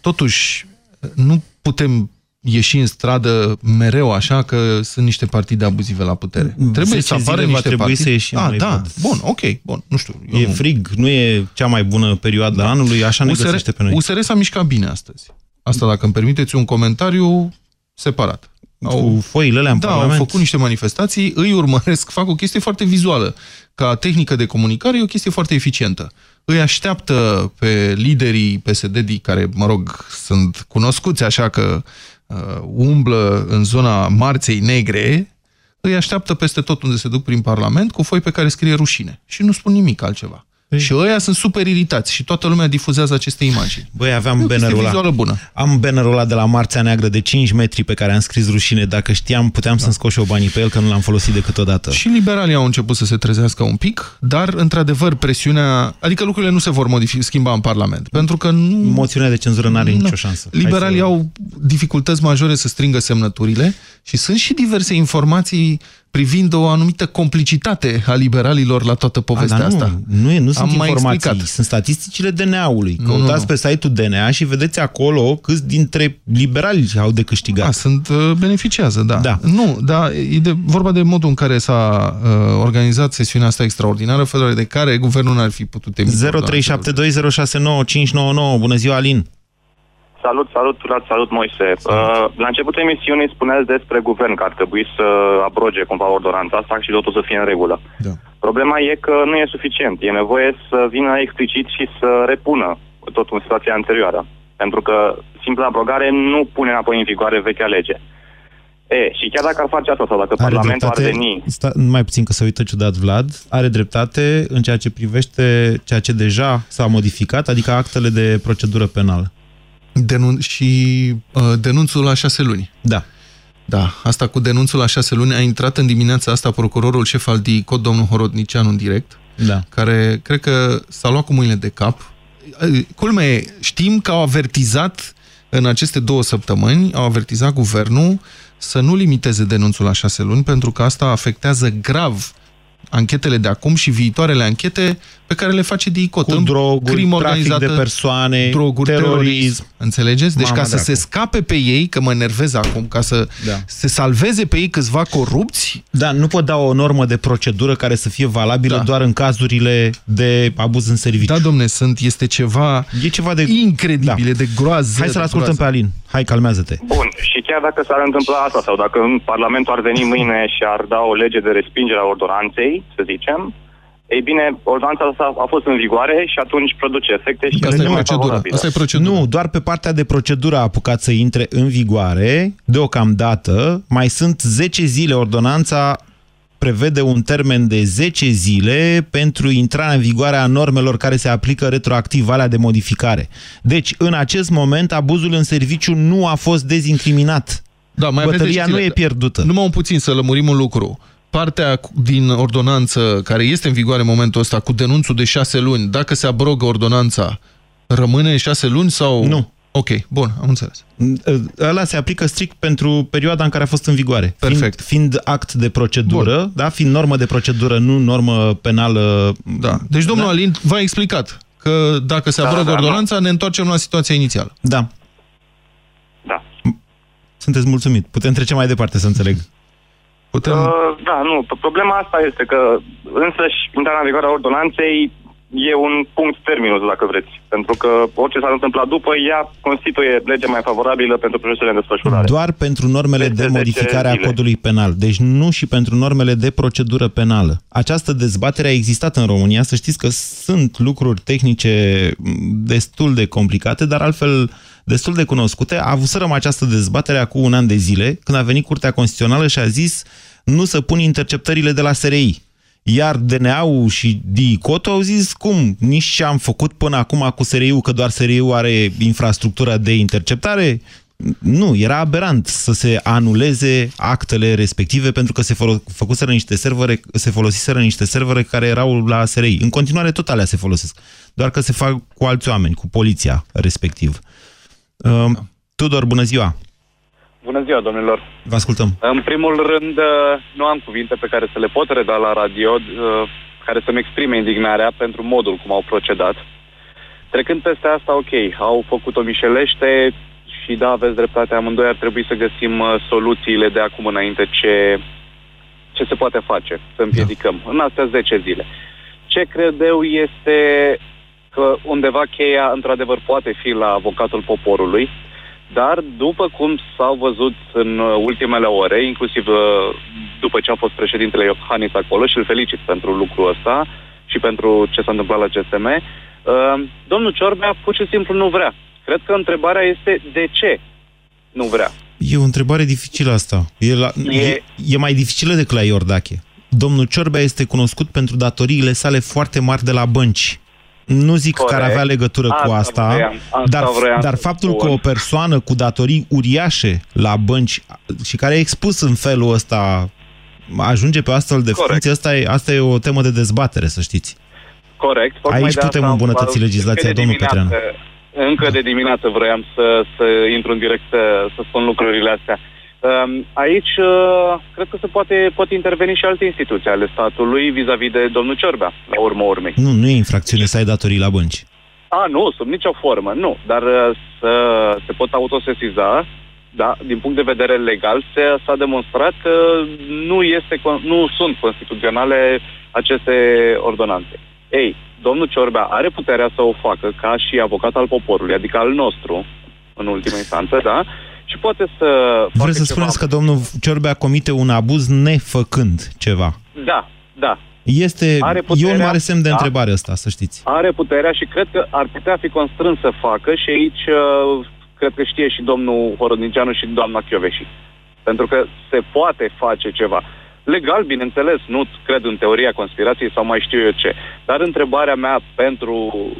totuși, nu putem ieși în stradă mereu așa că sunt niște partide abuzive la putere. Trebuie să apară niște trebui partide. să ieșim. Ah, da, văd. bun, ok, bun, nu știu. E nu... frig, nu e cea mai bună perioadă da. anului, așa ne USR, găsește pe noi. USR s-a mișcat bine astăzi. Asta, dacă îmi permiteți un comentariu separat. Au, cu foile alea în da, Parlament. au făcut niște manifestații, îi urmăresc, fac o chestie foarte vizuală. Ca tehnică de comunicare e o chestie foarte eficientă. Îi așteaptă pe liderii PSD, care, mă rog, sunt cunoscuți așa că uh, umblă în zona Marței Negre, îi așteaptă peste tot unde se duc prin Parlament cu foi pe care scrie rușine. Și nu spun nimic altceva. Ei. Și ăia sunt super iritați și toată lumea difuzează aceste imagini. Băi, aveam bannerul ăla. bună. Am bannerul ăla de la Marțea Neagră de 5 metri pe care am scris rușine. Dacă știam, puteam da. să-mi scot și o banii pe el, că nu l-am folosit decât o dată. Și liberalii au început să se trezească un pic, dar, într-adevăr, presiunea... Adică lucrurile nu se vor modifica, schimba în Parlament, pentru că nu... Moțiunea de cenzură nu are nicio șansă. Liberalii să... au dificultăți majore să strângă semnăturile și sunt și diverse informații privind o anumită complicitate a liberalilor la toată povestea a, nu, asta. Nu, nu sunt Am informații, mai sunt statisticile DNA-ului. Căutați nu, nu. pe site-ul DNA și vedeți acolo câți dintre liberali au de câștigat. A, sunt, uh, beneficiază, da. da. Nu, dar e de, vorba de modul în care s-a uh, organizat sesiunea asta extraordinară, fără de care guvernul n-ar fi putut emite. 0372069599. Bună ziua, Alin! Salut, salut, salut, salut Moise. Uh, la începutul emisiunii spuneați despre guvern că ar trebui să abroge cumva ordonanța asta și totul să fie în regulă. Da. Problema e că nu e suficient. E nevoie să vină explicit și să repună totul în situația anterioară. Pentru că simpla abrogare nu pune înapoi în vigoare vechea lege. E, și chiar dacă ar face asta sau dacă are Parlamentul dreptate, ar veni... Sta, mai puțin că să uită ciudat Vlad, are dreptate în ceea ce privește ceea ce deja s-a modificat, adică actele de procedură penală. Denun și uh, denunțul la șase luni. Da. Da, asta cu denunțul la șase luni a intrat în dimineața asta procurorul șef al DICOT, domnul Horodnician, în direct, da. care cred că s-a luat cu mâinile de cap. Culmea e, știm că au avertizat în aceste două săptămâni, au avertizat guvernul să nu limiteze denunțul la șase luni, pentru că asta afectează grav anchetele de acum și viitoarele anchete pe care le face DICOT. Cu droguri, crimă organizată, de persoane, droguri, terorism. terorism. Înțelegeți? Deci Mama ca să se scape pe ei, că mă enervez acum, ca să da. se salveze pe ei câțiva corupți... Da, nu pot da o normă de procedură care să fie valabilă da. doar în cazurile de abuz în serviciu. Da, domne, sunt, este ceva, e ceva de incredibil, da. de groază. Hai să-l ascultăm groază. pe Alin. Hai, calmează-te. Bun, și chiar dacă s-ar întâmpla asta sau dacă Parlamentul ar veni mâine și ar da o lege de respingere a ordonanței, să zicem, ei bine, ordonanța asta a fost în vigoare și atunci produce efecte și asta e procedura. Asta e procedura. Nu, doar pe partea de procedură a apucat să intre în vigoare, deocamdată, mai sunt 10 zile ordonanța prevede un termen de 10 zile pentru intrarea în vigoare a normelor care se aplică retroactiv, alea de modificare. Deci, în acest moment, abuzul în serviciu nu a fost dezincriminat. Da, mai Bătălia nu e pierdută. Numai un puțin să lămurim un lucru. Partea din ordonanță care este în vigoare în momentul ăsta cu denunțul de șase luni, dacă se abrogă ordonanța, rămâne șase luni sau... Nu. Ok, bun, am înțeles. Ăla se aplică strict pentru perioada în care a fost în vigoare. Perfect. Fiind, fiind act de procedură, da? fiind normă de procedură, nu normă penală. Da. Deci domnul da? Alin v-a explicat că dacă se abrogă da, da, ordonanța, da. ne întoarcem la situația inițială. Da. Da. Sunteți mulțumit. Putem trece mai departe, să înțeleg. Putem... Uh, da, nu. Problema asta este că însăși intrarea în vigoare a ordonanței e un punct terminus, dacă vreți. Pentru că orice s-ar întâmpla după, ea constituie legea mai favorabilă pentru procesele în desfășurare. Doar pentru normele de, de modificare a codului penal. Deci nu și pentru normele de procedură penală. Această dezbatere a existat în România. Să știți că sunt lucruri tehnice destul de complicate, dar altfel destul de cunoscute. A avut să această dezbatere acum un an de zile, când a venit Curtea Constituțională și a zis nu să pun interceptările de la SRI Iar DNA-ul și DICOT au zis, cum, nici ce am făcut până acum cu SRI-ul, că doar SRI-ul are infrastructura de interceptare, nu, era aberant să se anuleze actele respective pentru că se făcuseră niște servere, se folosiseră niște servere care erau la SRI. În continuare tot alea se folosesc, doar că se fac cu alți oameni, cu poliția respectiv. Uh, Tudor, bună ziua! Bună ziua, domnilor! Vă ascultăm! În primul rând, uh, nu am cuvinte pe care să le pot reda la radio, uh, care să-mi exprime indignarea pentru modul cum au procedat. Trecând peste asta, ok, au făcut-o mișelește și da, aveți dreptate, amândoi ar trebui să găsim uh, soluțiile de acum înainte ce, ce se poate face, să împiedicăm da. în astea 10 zile. Ce cred eu este că undeva cheia, într-adevăr, poate fi la avocatul poporului, dar după cum s-au văzut în uh, ultimele ore, inclusiv uh, după ce a fost președintele Iohannis acolo și îl felicit pentru lucrul ăsta și pentru ce s-a întâmplat la CSM, uh, domnul Ciorbea pur și simplu nu vrea. Cred că întrebarea este de ce nu vrea. E o întrebare dificilă asta. E, la, e... E, e mai dificilă decât la Iordache. Domnul Ciorbea este cunoscut pentru datoriile sale foarte mari de la bănci. Nu zic Corect. că ar avea legătură asta cu asta, vreau, asta dar, dar faptul că o persoană cu datorii uriașe la bănci și care e expus în felul ăsta ajunge pe astfel de Corect. funcție, asta e, asta e o temă de dezbatere, să știți. Corect. Aici de putem îmbunătăți legislația, domnul Petreanu. Încă de dimineață vroiam să, să intru în direct să, să spun lucrurile astea. Ehm, aici, uh, cred că se poate, pot interveni și alte instituții ale statului vis-a-vis -vis de domnul Ciorbea, la urmă urmei. Nu, nu e infracțiune să ai datorii la bănci. A, nu, sub nicio formă, nu. Dar uh, să se pot autosesiza, da, din punct de vedere legal, s-a demonstrat că nu, este, nu sunt constituționale aceste ordonanțe. Ei, domnul Ciorbea are puterea să o facă ca și avocat al poporului, adică al nostru, în ultima instanță, da? Și poate să... Vreți să spuneți ceva... că domnul Ciorbea comite un abuz nefăcând ceva? Da, da. Este, are puterea, e un mare semn de da, întrebare ăsta, să știți. Are puterea și cred că ar putea fi constrâns să facă și aici uh, cred că știe și domnul Horodniceanu și doamna Chioveși. Pentru că se poate face ceva. Legal, bineînțeles, nu cred în teoria conspirației sau mai știu eu ce. Dar întrebarea mea pentru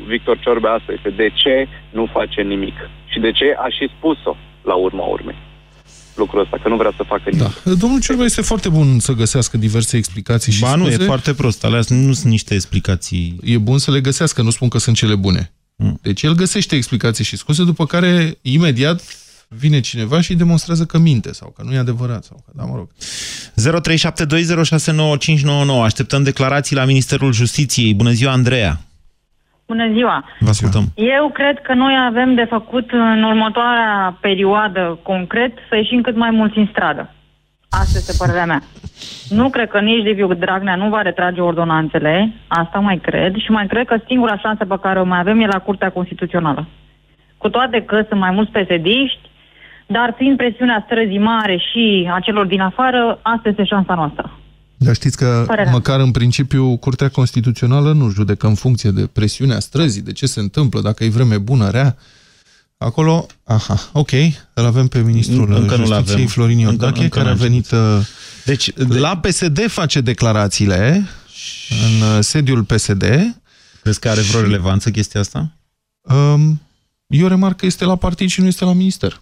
Victor Ciorbea asta este de ce nu face nimic? Și de ce a și spus-o? La urma urmei lucrul ăsta, că nu vrea să facă nimic. Da. Domnul Ciorba este foarte bun să găsească diverse explicații și Ba scuze. nu, e foarte prost. Alea nu sunt niște explicații... E bun să le găsească, nu spun că sunt cele bune. Mm. Deci el găsește explicații și scuze, după care imediat vine cineva și demonstrează că minte sau că nu e adevărat. Sau că, da, mă rog. 0372069599. Așteptăm declarații la Ministerul Justiției. Bună ziua, Andreea! Bună ziua! Vă ascultăm. Eu cred că noi avem de făcut în următoarea perioadă concret să ieșim cât mai mulți în stradă. Asta este părerea mea. Nu cred că nici Liviu Dragnea nu va retrage ordonanțele, asta mai cred, și mai cred că singura șansă pe care o mai avem e la Curtea Constituțională. Cu toate că sunt mai mulți pesediști, dar fiind presiunea străzii mare și a celor din afară, asta este șansa noastră. Dar știți că Părerea. măcar în principiu Curtea Constituțională nu judecă în funcție de presiunea străzii, de ce se întâmplă, dacă e vreme bună, rea. Acolo, aha, ok, îl avem pe ministrul încă Justiției, Florin Iordache, încă, care a venit... Uh, deci, de... la PSD face declarațiile, în uh, sediul PSD. Crezi că are vreo relevanță chestia asta? Um, eu remarc că este la partid și nu este la minister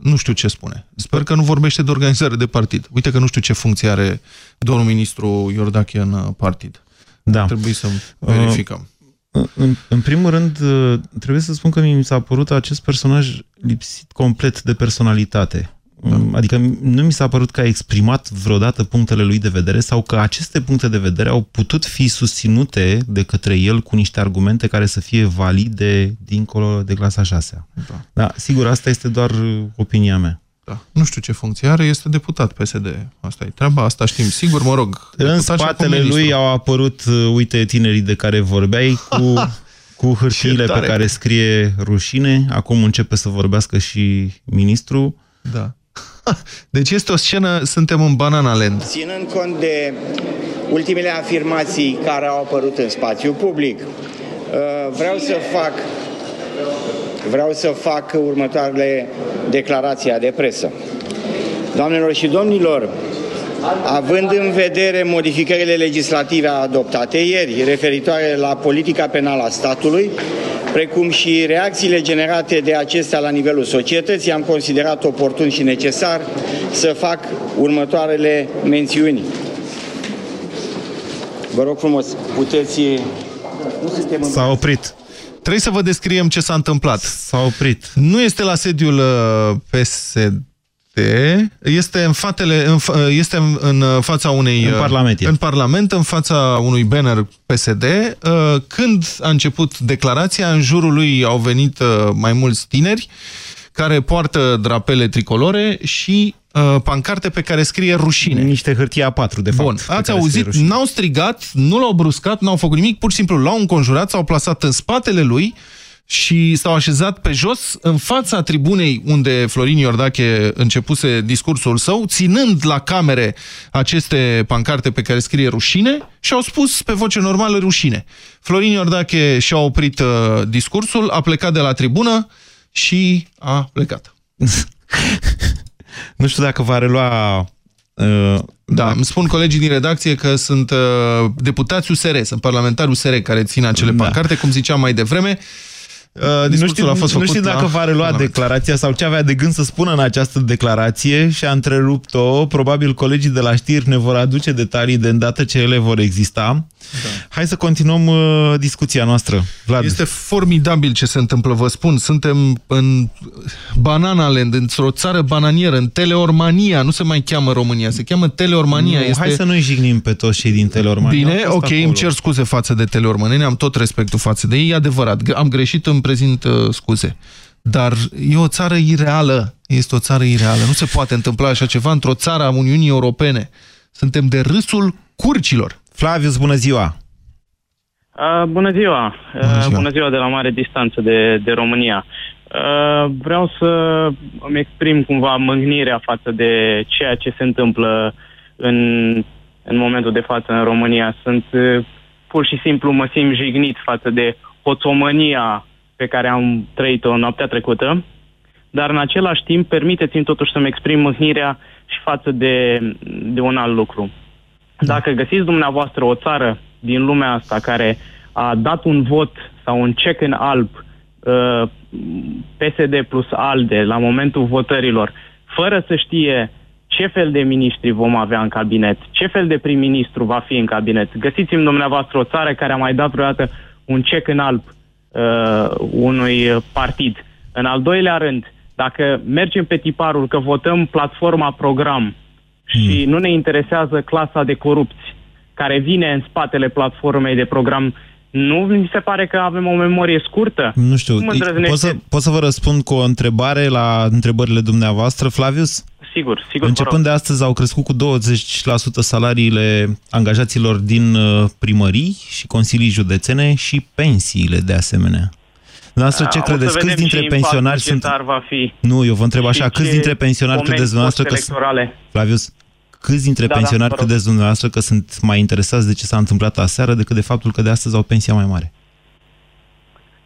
nu știu ce spune. Sper că nu vorbește de organizare de partid. Uite că nu știu ce funcție are domnul ministru Iordache în uh, partid. Da. Trebuie să verificăm. Uh, în, în primul rând, uh, trebuie să spun că mi s-a părut acest personaj lipsit complet de personalitate. Da. Mm, adică nu mi s-a părut că a exprimat vreodată punctele lui de vedere sau că aceste puncte de vedere au putut fi susținute de către el cu niște argumente care să fie valide dincolo de clasa 6 da. da, sigur, asta este doar opinia mea. Da. Nu știu ce funcție are, este deputat PSD. Asta e treaba, asta știm. Sigur, mă rog. În spatele lui au apărut, uh, uite, tinerii de care vorbeai, cu, cu hârtiile pe care scrie rușine. Acum începe să vorbească și ministru. Da. Deci este o scenă, suntem în Banana Land. Ținând cont de ultimele afirmații care au apărut în spațiu public, uh, vreau să fac vreau să fac următoarele declarații de presă. Doamnelor și domnilor, având în vedere modificările legislative adoptate ieri referitoare la politica penală a statului, precum și reacțiile generate de acestea la nivelul societății, am considerat oportun și necesar să fac următoarele mențiuni. Vă rog frumos, puteți... S-a oprit. Trebuie să vă descriem ce s-a întâmplat. S-a oprit. Nu este la sediul uh, PSD, este în, fatele, în, este în fața unei... În Parlament. În Parlament, în fața unui banner PSD. Uh, când a început declarația, în jurul lui au venit uh, mai mulți tineri care poartă drapele tricolore și uh, pancarte pe care scrie rușine. Niște hârtie A4, de fapt. Bun, ați auzit, n-au strigat, nu l-au bruscat, n-au făcut nimic, pur și simplu l-au înconjurat, s-au plasat în spatele lui și s-au așezat pe jos în fața tribunei unde Florin Iordache începuse discursul său, ținând la camere aceste pancarte pe care scrie rușine și au spus pe voce normală rușine. Florin Iordache și-a oprit uh, discursul, a plecat de la tribună și a plecat. nu știu dacă va relua Uh, da, îmi spun colegii din redacție că sunt uh, deputați USR, sunt parlamentari USR care țin acele da. pancarte, cum ziceam mai devreme. Uh, nu știu, a fost nu știu dacă la... va relua declarația sau ce avea de gând să spună în această declarație și a întrerupt-o. Probabil colegii de la știri ne vor aduce detalii de îndată ce ele vor exista. Da. Hai să continuăm uh, discuția noastră. Vlad. Este formidabil ce se întâmplă, vă spun. Suntem în Banana Land, într-o țară bananieră, în Teleormania. Nu se mai cheamă România, se cheamă Teleormania. Nu, este... Hai să nu-i jignim pe toți cei din Teleormania. Bine, ok, acolo. îmi cer scuze față de Teleormania, am tot respectul față de ei, e adevărat. Am greșit, îmi prezint uh, scuze. Dar e o țară ireală. Este o țară ireală. Nu se poate întâmpla așa ceva într-o țară a Uniunii Europene. Suntem de râsul curcilor. Flavius, bună ziua! Uh, bună ziua! Bună ziua, uh, bună ziua de la mare distanță de, de România. Uh, vreau să îmi exprim cumva mângnirea față de ceea ce se întâmplă în, în momentul de față în România. Sunt uh, pur și simplu mă simt jignit față de hoțomania pe care am trăit-o noaptea trecută, dar în același timp permiteți-mi totuși să-mi exprim mâhnirea și față de, de un alt lucru. Dacă găsiți dumneavoastră o țară din lumea asta care a dat un vot sau un cec în alb uh, PSD plus ALDE la momentul votărilor, fără să știe ce fel de miniștri vom avea în cabinet, ce fel de prim-ministru va fi în cabinet. Găsiți-mi dumneavoastră o țară care a mai dat vreodată un cec în alb uh, unui partid. În al doilea rând, dacă mergem pe tiparul că votăm platforma program și mm. nu ne interesează clasa de corupți care vine în spatele platformei de program, nu mi se pare că avem o memorie scurtă? Nu știu, pot să, pot să vă răspund cu o întrebare la întrebările dumneavoastră, Flavius? Sigur, sigur. Începând de astăzi au crescut cu 20% salariile angajaților din uh, primării și consilii județene și pensiile de asemenea. Dumneavoastră ce credeți? Câți dintre pensionari sunt... Va fi nu, eu vă întreb așa, câți dintre pensionari credeți dumneavoastră că... Electorale. Flavius, câți dintre da, da pensionari da, credeți dumneavoastră că sunt mai interesați de ce s-a întâmplat aseară decât de faptul că de astăzi au pensia mai mare?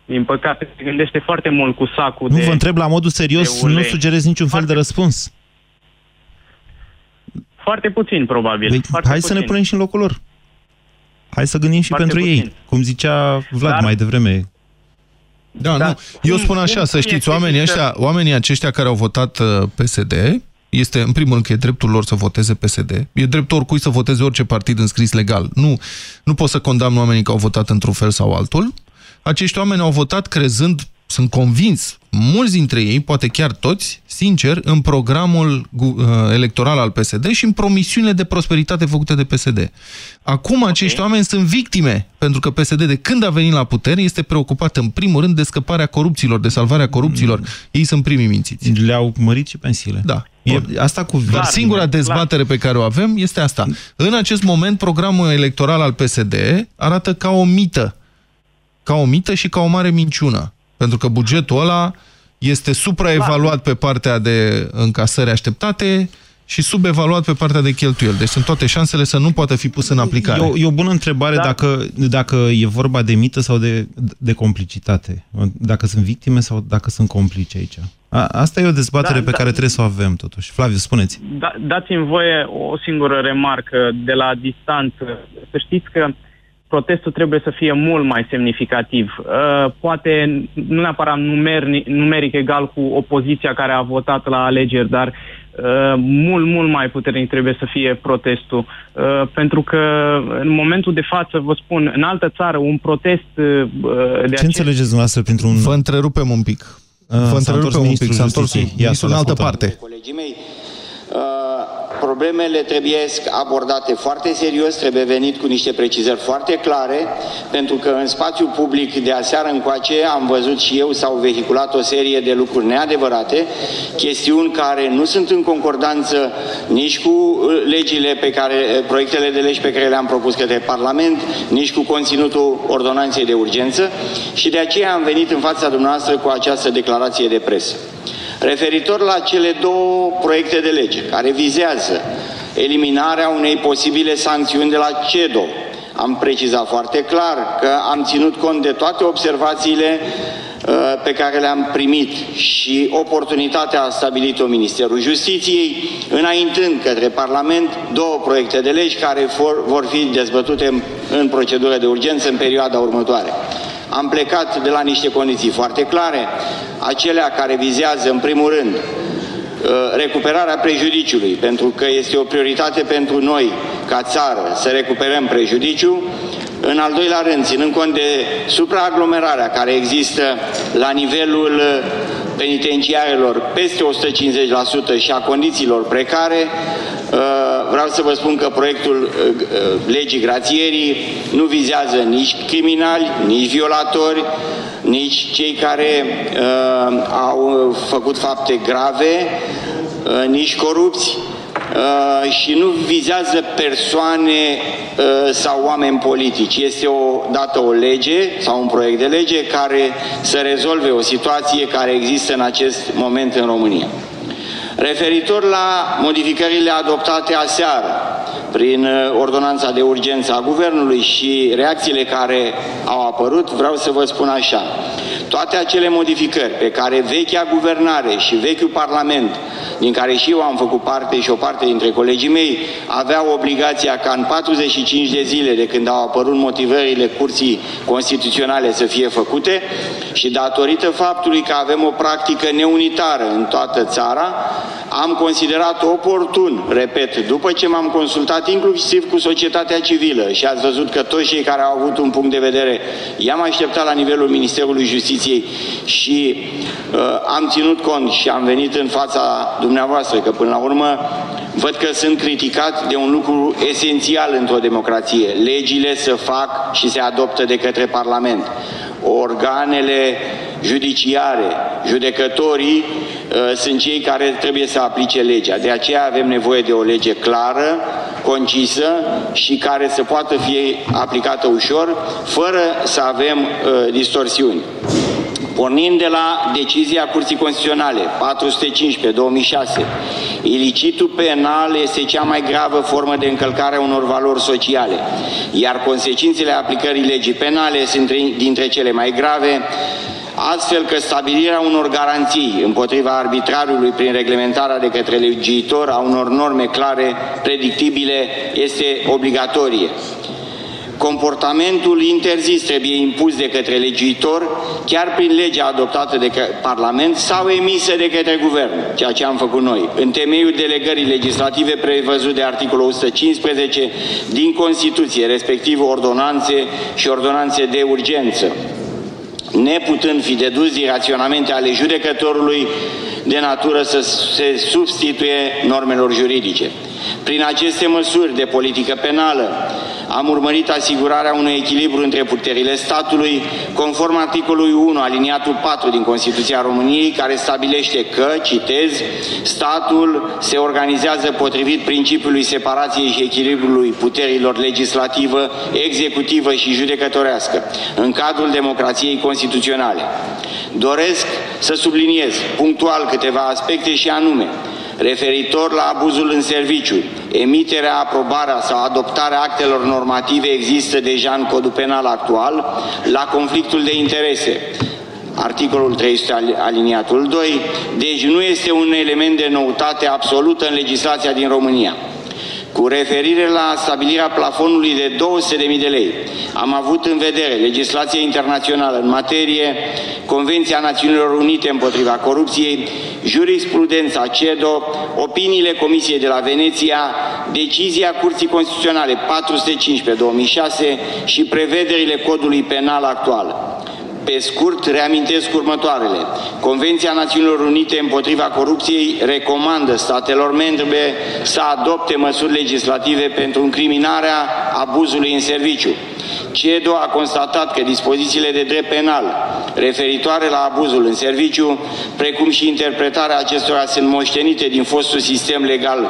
Din păcate, se gândește foarte mult cu sacul Nu de, vă întreb la modul serios, nu sugerez niciun foarte, fel de răspuns. Foarte puțin, probabil. Păi, foarte hai puțin. să ne punem și în locul lor. Hai să gândim și foarte pentru puțin. ei. Cum zicea Vlad Dar... mai devreme, da, da, nu. Eu spun așa, să știți, oamenii ăștia, oamenii aceștia care au votat uh, PSD, este, în primul rând, că e dreptul lor să voteze PSD. E dreptul oricui să voteze orice partid înscris legal. Nu, nu pot să condamn oamenii că au votat într-un fel sau altul. Acești oameni au votat crezând sunt convins, mulți dintre ei, poate chiar toți, sincer, în programul uh, electoral al PSD și în promisiunile de prosperitate făcute de PSD. Acum acești okay. oameni sunt victime, pentru că PSD de când a venit la putere este preocupat în primul rând de scăparea corupților, de salvarea corupților. Mm. Ei sunt primii mințiți. Le-au mărit și pensiile. Da. E, asta cu Dar singura dezbatere clar. pe care o avem este asta. În acest moment, programul electoral al PSD arată ca o mită. Ca o mită și ca o mare minciună. Pentru că bugetul ăla este supraevaluat pe partea de încasări așteptate și subevaluat pe partea de cheltuieli. Deci sunt toate șansele să nu poată fi pus în aplicare. E o, e o bună întrebare da. dacă, dacă e vorba de mită sau de, de complicitate. Dacă sunt victime sau dacă sunt complici aici. A, asta e o dezbatere da, pe da, care trebuie să o avem, totuși. Flaviu, spuneți. Da, Dați-mi voie o singură remarcă de la distanță. Să știți că protestul trebuie să fie mult mai semnificativ. Uh, poate nu neapărat numeric, numeric egal cu opoziția care a votat la alegeri, dar uh, mult, mult mai puternic trebuie să fie protestul. Uh, pentru că în momentul de față, vă spun, în altă țară, un protest uh, de Ce acest... înțelegeți dumneavoastră printr un... Vă întrerupem un pic. Vă întrerupem un pic, s-a întors în altă parte. Colegii mei, problemele trebuie abordate foarte serios, trebuie venit cu niște precizări foarte clare, pentru că în spațiul public de aseară încoace am văzut și eu s-au vehiculat o serie de lucruri neadevărate, chestiuni care nu sunt în concordanță nici cu uh, legile pe care, uh, proiectele de legi pe care le-am propus către Parlament, nici cu conținutul ordonanței de urgență și de aceea am venit în fața dumneavoastră cu această declarație de presă. Referitor la cele două proiecte de lege care vizează eliminarea unei posibile sancțiuni de la CEDO, am precizat foarte clar că am ținut cont de toate observațiile uh, pe care le-am primit și oportunitatea a stabilit-o Ministerul Justiției, înaintând către Parlament două proiecte de legi care vor fi dezbătute în procedură de urgență în perioada următoare. Am plecat de la niște condiții foarte clare, acelea care vizează, în primul rând, uh, recuperarea prejudiciului, pentru că este o prioritate pentru noi, ca țară, să recuperăm prejudiciul. În al doilea rând, ținând cont de supraaglomerarea care există la nivelul penitenciarelor peste 150% și a condițiilor precare, uh, vreau să vă spun că proiectul uh, uh, legii grațierii nu vizează nici criminali, nici violatori, nici cei care au făcut fapte grave, nici corupți, Uh, și nu vizează persoane uh, sau oameni politici. Este o dată o lege sau un proiect de lege care să rezolve o situație care există în acest moment în România. Referitor la modificările adoptate aseară prin uh, ordonanța de urgență a Guvernului și reacțiile care au apărut, vreau să vă spun așa. Toate acele modificări pe care vechea guvernare și vechiul Parlament, din care și eu am făcut parte și o parte dintre colegii mei, aveau obligația ca în 45 de zile de când au apărut motivările Curții Constituționale să fie făcute și datorită faptului că avem o practică neunitară în toată țara, am considerat oportun, repet, după ce m-am consultat inclusiv cu societatea civilă și ați văzut că toți cei care au avut un punct de vedere i-am așteptat la nivelul Ministerului Justiției și uh, am ținut cont și am venit în fața dumneavoastră, că până la urmă văd că sunt criticat de un lucru esențial într-o democrație. Legile să fac și se adoptă de către Parlament. Organele judiciare, judecătorii uh, sunt cei care trebuie să aplice legea. De aceea avem nevoie de o lege clară, concisă și care să poată fi aplicată ușor, fără să avem uh, distorsiuni. Pornind de la decizia Curții Constituționale 415-2006, ilicitul penal este cea mai gravă formă de încălcare a unor valori sociale, iar consecințele aplicării legii penale sunt dintre cele mai grave, astfel că stabilirea unor garanții împotriva arbitrariului prin reglementarea de către legiuitor a unor norme clare, predictibile, este obligatorie. Comportamentul interzis trebuie impus de către legiuitor, chiar prin legea adoptată de Parlament sau emisă de către Guvern, ceea ce am făcut noi, în temeiul delegării legislative prevăzut de articolul 115 din Constituție, respectiv ordonanțe și ordonanțe de urgență neputând fi dedus din raționamente ale judecătorului de natură să se substituie normelor juridice. Prin aceste măsuri de politică penală am urmărit asigurarea unui echilibru între puterile statului, conform articolului 1, aliniatul 4 din Constituția României, care stabilește că, citez, statul se organizează potrivit principiului separației și echilibrului puterilor legislativă, executivă și judecătorească, în cadrul democrației constituționale. Doresc să subliniez punctual câteva aspecte și anume, referitor la abuzul în serviciu. Emiterea, aprobarea sau adoptarea actelor normative există deja în codul penal actual, la conflictul de interese. articolul 300 aliniatul 2, deci nu este un element de noutate absolută în legislația din România. Cu referire la stabilirea plafonului de 200.000 de lei, am avut în vedere legislația internațională în materie, Convenția Națiunilor Unite împotriva corupției, jurisprudența CEDO, opiniile Comisiei de la Veneția, decizia Curții Constituționale 415-2006 și prevederile codului penal actual. Pe scurt, reamintesc următoarele. Convenția Națiunilor Unite împotriva corupției recomandă statelor membre să adopte măsuri legislative pentru încriminarea abuzului în serviciu. CEDO a constatat că dispozițiile de drept penal referitoare la abuzul în serviciu, precum și interpretarea acestora sunt moștenite din fostul sistem legal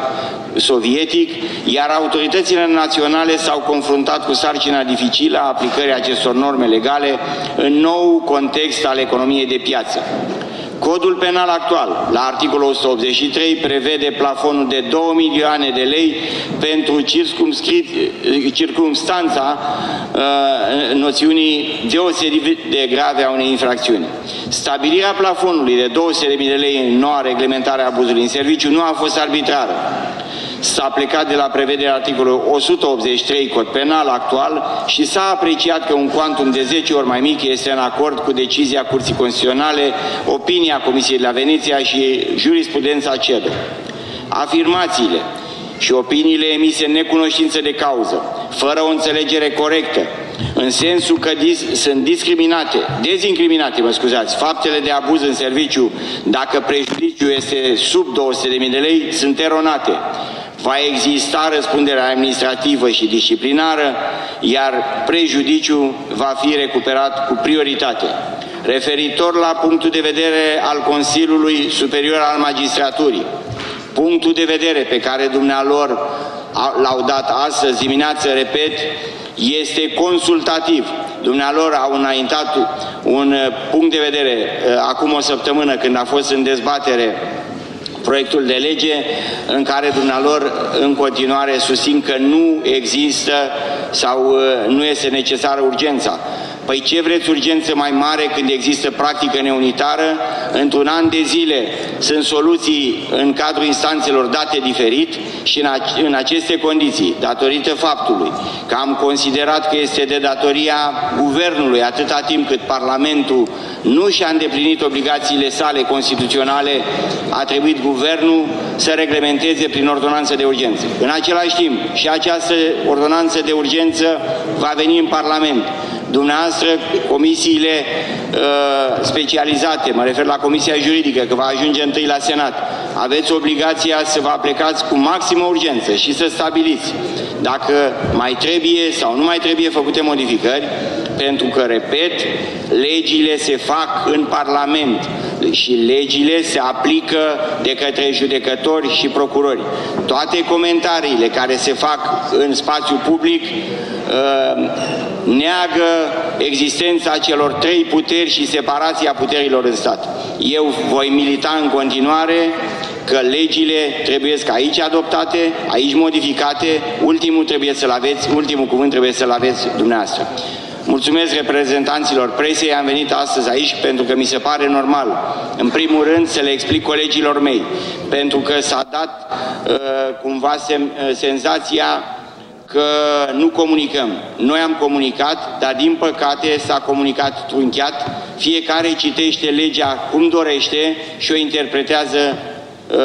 sovietic, iar autoritățile naționale s-au confruntat cu sarcina dificilă a aplicării acestor norme legale în nou context al economiei de piață. Codul penal actual, la articolul 183, prevede plafonul de 2 milioane de lei pentru circumstanța uh, noțiunii deosebit de grave a unei infracțiuni. Stabilirea plafonului de 200.000 de lei în noua reglementare a abuzului în serviciu nu a fost arbitrară s-a plecat de la prevederea articolului 183 cod penal actual și s-a apreciat că un quantum de 10 ori mai mic este în acord cu decizia Curții Constituționale, opinia Comisiei de la Veneția și jurisprudența CEDO. Afirmațiile și opiniile emise în necunoștință de cauză, fără o înțelegere corectă, în sensul că dis sunt discriminate, dezincriminate, mă scuzați, faptele de abuz în serviciu, dacă prejudiciul este sub 200.000 de lei, sunt eronate va exista răspunderea administrativă și disciplinară, iar prejudiciul va fi recuperat cu prioritate. Referitor la punctul de vedere al Consiliului Superior al Magistraturii, punctul de vedere pe care dumnealor l-au dat astăzi dimineață, repet, este consultativ. Dumnealor au înaintat un punct de vedere uh, acum o săptămână când a fost în dezbatere proiectul de lege în care dumnealor în continuare susțin că nu există sau uh, nu este necesară urgența. Păi ce vreți urgență mai mare când există practică neunitară? Într-un an de zile sunt soluții în cadrul instanțelor date diferit și în, în aceste condiții, datorită faptului că am considerat că este de datoria Guvernului atâta timp cât Parlamentul nu și-a îndeplinit obligațiile sale constituționale, a trebuit Guvernul să reglementeze prin ordonanță de urgență. În același timp, și această ordonanță de urgență va veni în Parlament dumneavoastră, comisiile uh, specializate, mă refer la Comisia Juridică, că va ajunge întâi la Senat, aveți obligația să vă aplicați cu maximă urgență și să stabiliți dacă mai trebuie sau nu mai trebuie făcute modificări, pentru că, repet, legile se fac în Parlament și legile se aplică de către judecători și procurori. Toate comentariile care se fac în spațiu public uh, neagă existența celor trei puteri și separația puterilor în stat. Eu voi milita în continuare că legile trebuie ca aici adoptate, aici modificate, ultimul trebuie să-l aveți, ultimul cuvânt trebuie să-l aveți dumneavoastră. Mulțumesc reprezentanților presei, am venit astăzi aici pentru că mi se pare normal, în primul rând, să le explic colegilor mei, pentru că s-a dat uh, cumva sem, uh, senzația că nu comunicăm. Noi am comunicat, dar din păcate s-a comunicat trunchiat. Fiecare citește legea cum dorește și o interpretează uh,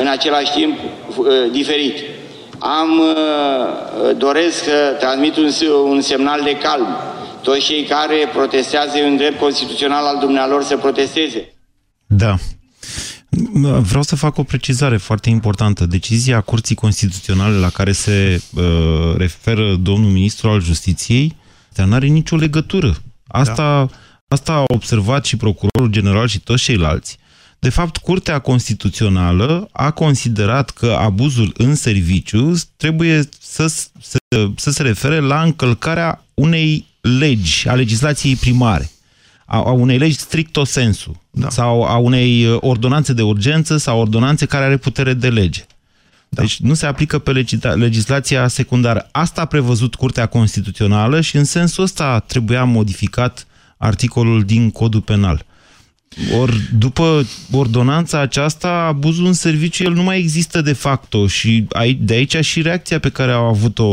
în același timp uh, diferit. Am, uh, doresc să transmit un, un semnal de calm. Toți cei care protestează e un drept constituțional al dumnealor să protesteze. Da. Vreau să fac o precizare foarte importantă. Decizia Curții Constituționale la care se uh, referă domnul ministru al Justiției nu are nicio legătură. Asta, da. asta a observat și procurorul general și toți ceilalți. De fapt, Curtea Constituțională a considerat că abuzul în serviciu trebuie să, să, să se refere la încălcarea unei legi, a legislației primare a, a unei legi stricto sensu da. sau a unei uh, ordonanțe de urgență sau ordonanțe care are putere de lege. Da. Deci nu se aplică pe legislația secundară. Asta a prevăzut Curtea Constituțională și în sensul ăsta trebuia modificat articolul din codul penal. Ori după ordonanța aceasta, abuzul în serviciu el nu mai există de facto și de aici și reacția pe care au avut-o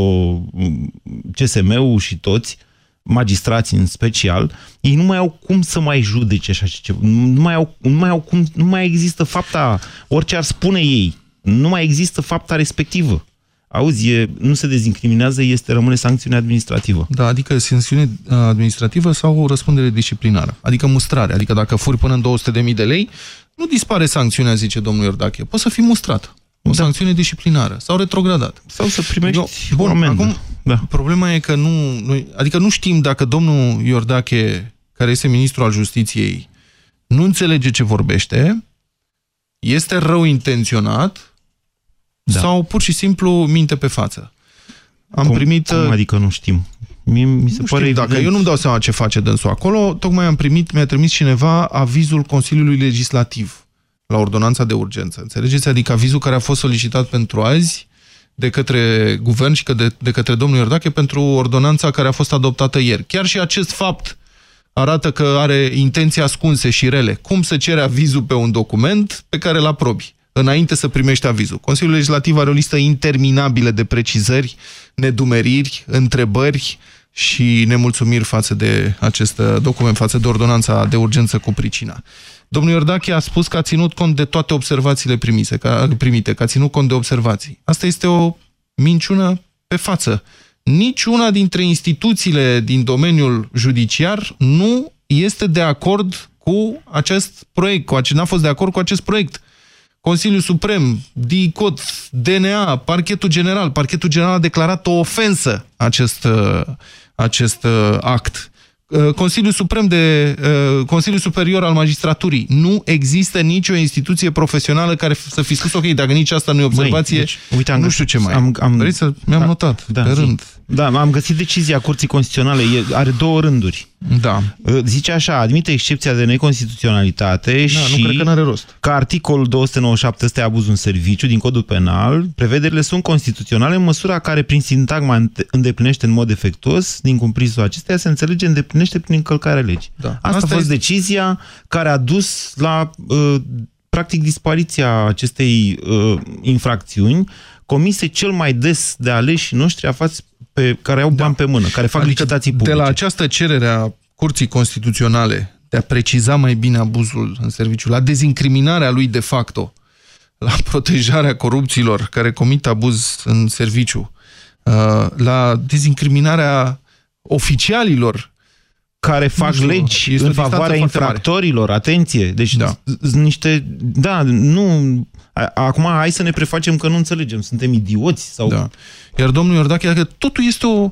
mm, CSM-ul și toți, magistrații în special, ei nu mai au cum să mai judece așa ceva. Nu mai, au, nu mai au cum, nu mai există fapta, orice ar spune ei, nu mai există fapta respectivă auzi, e, nu se dezincriminează, este rămâne sancțiune administrativă. Da, adică sancțiune uh, administrativă sau o răspundere disciplinară. Adică mustrare. Adică dacă furi până în 200.000 de lei, nu dispare sancțiunea, zice domnul Iordache. Poți să fii mustrat. O da. sancțiune disciplinară. Sau retrogradat. Sau să primești no, bun, acum, da. problema e că nu, nu... Adică nu știm dacă domnul Iordache, care este ministru al justiției, nu înțelege ce vorbește, este rău intenționat da. sau pur și simplu minte pe față. Am cum, primit... Cum uh, adică nu știm? Mie, mi se nu pare știm, dacă eu nu-mi dau seama ce face dânsul acolo, tocmai am primit, mi-a trimis cineva avizul Consiliului Legislativ la ordonanța de urgență. Înțelegeți? Adică avizul care a fost solicitat pentru azi de către guvern și de, de către domnul Iordache pentru ordonanța care a fost adoptată ieri. Chiar și acest fapt arată că are intenții ascunse și rele. Cum să cere avizul pe un document pe care îl aprobi? Înainte să primești avizul. Consiliul Legislativ are o listă interminabilă de precizări, nedumeriri, întrebări și nemulțumiri față de acest document, față de ordonanța de urgență cu pricina. Domnul Iordache a spus că a ținut cont de toate observațiile primise, că, primite, că a ținut cont de observații. Asta este o minciună pe față. Niciuna dintre instituțiile din domeniul judiciar nu este de acord cu acest proiect, n-a fost de acord cu acest proiect. Consiliul Suprem, DICOT, DNA, Parchetul General. Parchetul General a declarat o ofensă acest, uh, acest uh, act. Uh, Consiliul Suprem de Consiliul Superior al Magistraturii. Nu există nicio instituție profesională care să fi spus ok, dacă nici asta nu e observație, Măi, deci, uite, am nu știu ce mai. Am, am, Vreți să mi-am da, notat da, pe rând. Da, am găsit decizia Curții Constituționale, e, are două rânduri. Da. Uh, zice așa, admite excepția de neconstituționalitate da, și nu cred că are rost. că articolul 297 este abuz în serviciu din codul penal, prevederile sunt constituționale în măsura care prin sintagma îndeplinește în mod efectuos, din cumprisul acesteia se înțelege îndeplinește prin încălcarea legii. Da. Asta, Asta a fost este... decizia care a dus la uh, practic dispariția acestei uh, infracțiuni comise cel mai des de aleși noștri afați pe, care au bani da. pe mână, care fac adică licitații publice. De la această cerere a Curții Constituționale de a preciza mai bine abuzul în serviciu, la dezincriminarea lui de facto, la protejarea corupților care comit abuz în serviciu, uh, la dezincriminarea oficialilor care fac știu, legi în favoarea infractorilor, atenție. Deci da. niște... Da, nu... Acum hai să ne prefacem că nu înțelegem. Suntem idioți? sau? Da. Iar domnul Iordache, dacă totul este o...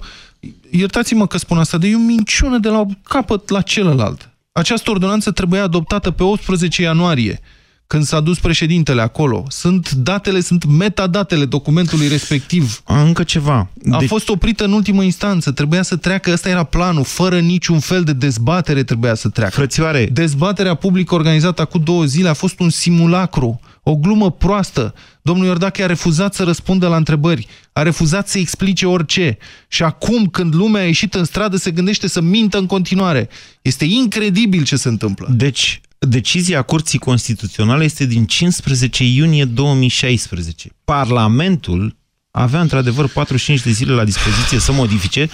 Iertați-mă că spun asta, dar e o minciună de la capăt la celălalt. Această ordonanță trebuia adoptată pe 18 ianuarie când s-a dus președintele acolo. Sunt datele, sunt metadatele documentului respectiv. Încă ceva. A deci... fost oprită în ultimă instanță. Trebuia să treacă, ăsta era planul, fără niciun fel de dezbatere trebuia să treacă. Frățioare. Dezbaterea publică organizată acum două zile a fost un simulacru, o glumă proastă. Domnul Iordache a refuzat să răspundă la întrebări, a refuzat să explice orice. Și acum, când lumea a ieșit în stradă, se gândește să mintă în continuare. Este incredibil ce se întâmplă. Deci, Decizia Curții Constituționale este din 15 iunie 2016. Parlamentul avea într-adevăr 45 de zile la dispoziție să modifice,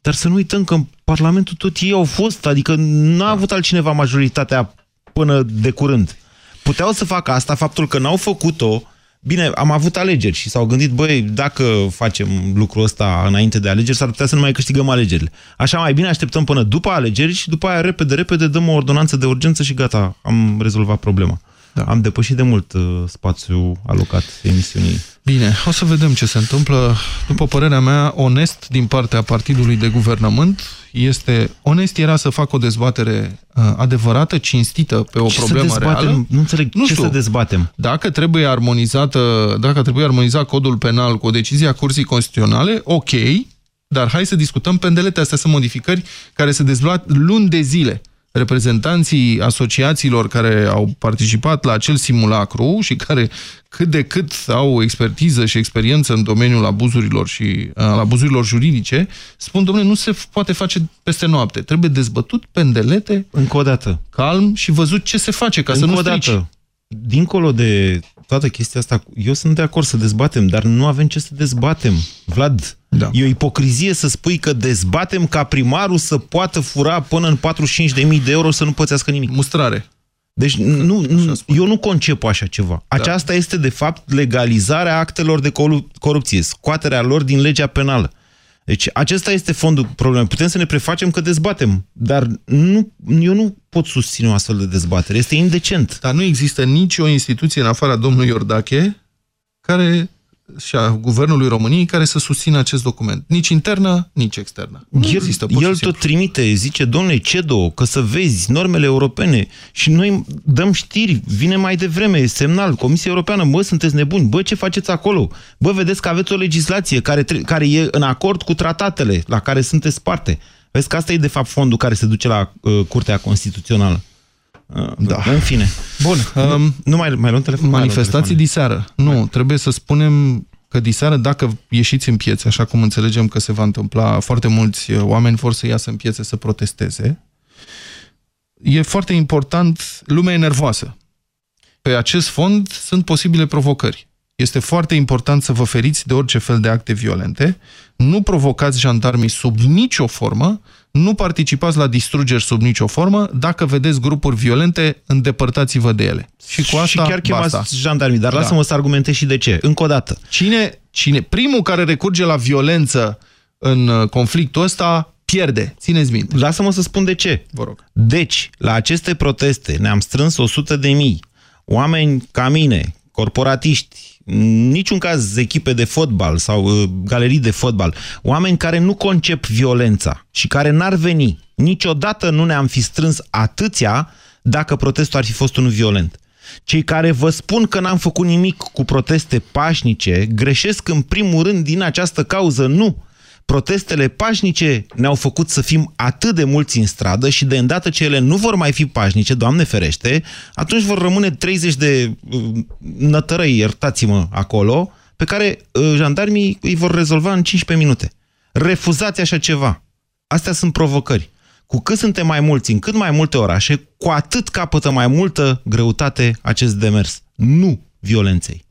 dar să nu uităm că în Parlamentul tot ei au fost, adică n-a avut altcineva majoritatea până de curând. Puteau să facă asta, faptul că n-au făcut-o, Bine, am avut alegeri și s-au gândit, băi, dacă facem lucrul ăsta înainte de alegeri, s-ar putea să nu mai câștigăm alegerile. Așa mai bine așteptăm până după alegeri și după aia repede, repede dăm o ordonanță de urgență și gata, am rezolvat problema. Da. Am depășit de mult uh, spațiu alocat emisiunii. Bine, o să vedem ce se întâmplă. După părerea mea, onest din partea partidului de guvernământ, este onest era să facă o dezbatere uh, adevărată, cinstită pe o ce problemă reală. Nu înțeleg. Nu ce știu, să dezbatem. Dacă trebuie armonizată, dacă trebuie armonizat codul penal cu o decizie a Curții Constituționale, ok, dar hai să discutăm pendelete. Astea, sunt modificări care se dezbat luni de zile reprezentanții asociațiilor care au participat la acel simulacru și care cât de cât au expertiză și experiență în domeniul abuzurilor și al abuzurilor juridice, spun, domnule, nu se poate face peste noapte. Trebuie dezbătut pendelete, încă o dată, calm și văzut ce se face ca încă să nu strici. Dată, dincolo de toată chestia asta, eu sunt de acord să dezbatem, dar nu avem ce să dezbatem. Vlad, da. e o ipocrizie să spui că dezbatem ca primarul să poată fura până în 45.000 de euro să nu pățească nimic. Mustrare. Deci nu, nu, eu nu concep așa ceva. Da. Aceasta este, de fapt, legalizarea actelor de corupție, scoaterea lor din legea penală. Deci acesta este fondul problemei. Putem să ne prefacem că dezbatem, dar nu, eu nu pot susține o astfel de dezbatere. Este indecent. Dar nu există nicio instituție în afara domnului Iordache care și a Guvernului României care să susțină acest document. Nici internă, nici externă. Nu el există, el tot trimite, zice, domnule CEDO, că să vezi normele europene și noi dăm știri, vine mai devreme, semnal, Comisia Europeană, bă, sunteți nebuni, bă, ce faceți acolo? Bă, vedeți că aveți o legislație care, care e în acord cu tratatele la care sunteți parte. Vezi că asta e de fapt fondul care se duce la uh, Curtea Constituțională. Uh, da. În fine. Bun. Um, nu mai, mai luăm telefon? Manifestații diseară. Nu, mai. trebuie să spunem că diseară, dacă ieșiți în piețe, așa cum înțelegem că se va întâmpla, foarte mulți uh, oameni vor să iasă în piețe să protesteze, e foarte important, lumea e nervoasă. Pe acest fond sunt posibile provocări. Este foarte important să vă feriți de orice fel de acte violente, nu provocați jandarmii sub nicio formă, nu participați la distrugeri sub nicio formă, dacă vedeți grupuri violente, îndepărtați-vă de ele. Și cu asta Și chiar chemați basta. jandarmii, dar da. lasă-mă să argumentez și de ce. Încă o dată. Cine, cine, primul care recurge la violență în uh, conflictul ăsta pierde. Țineți minte. Lasă-mă să spun de ce. Vă rog. Deci, la aceste proteste ne-am strâns 100 de mii. Oameni ca mine, corporatiști, niciun caz echipe de fotbal sau uh, galerii de fotbal, oameni care nu concep violența și care n-ar veni. Niciodată nu ne-am fi strâns atâția dacă protestul ar fi fost unul violent. Cei care vă spun că n-am făcut nimic cu proteste pașnice greșesc în primul rând din această cauză. Nu! Protestele pașnice ne-au făcut să fim atât de mulți în stradă și de îndată ce ele nu vor mai fi pașnice, Doamne ferește, atunci vor rămâne 30 de uh, nătărăi, iertați-mă, acolo, pe care uh, jandarmii îi vor rezolva în 15 minute. Refuzați așa ceva. Astea sunt provocări. Cu cât suntem mai mulți în cât mai multe orașe, cu atât capătă mai multă greutate acest demers. Nu violenței.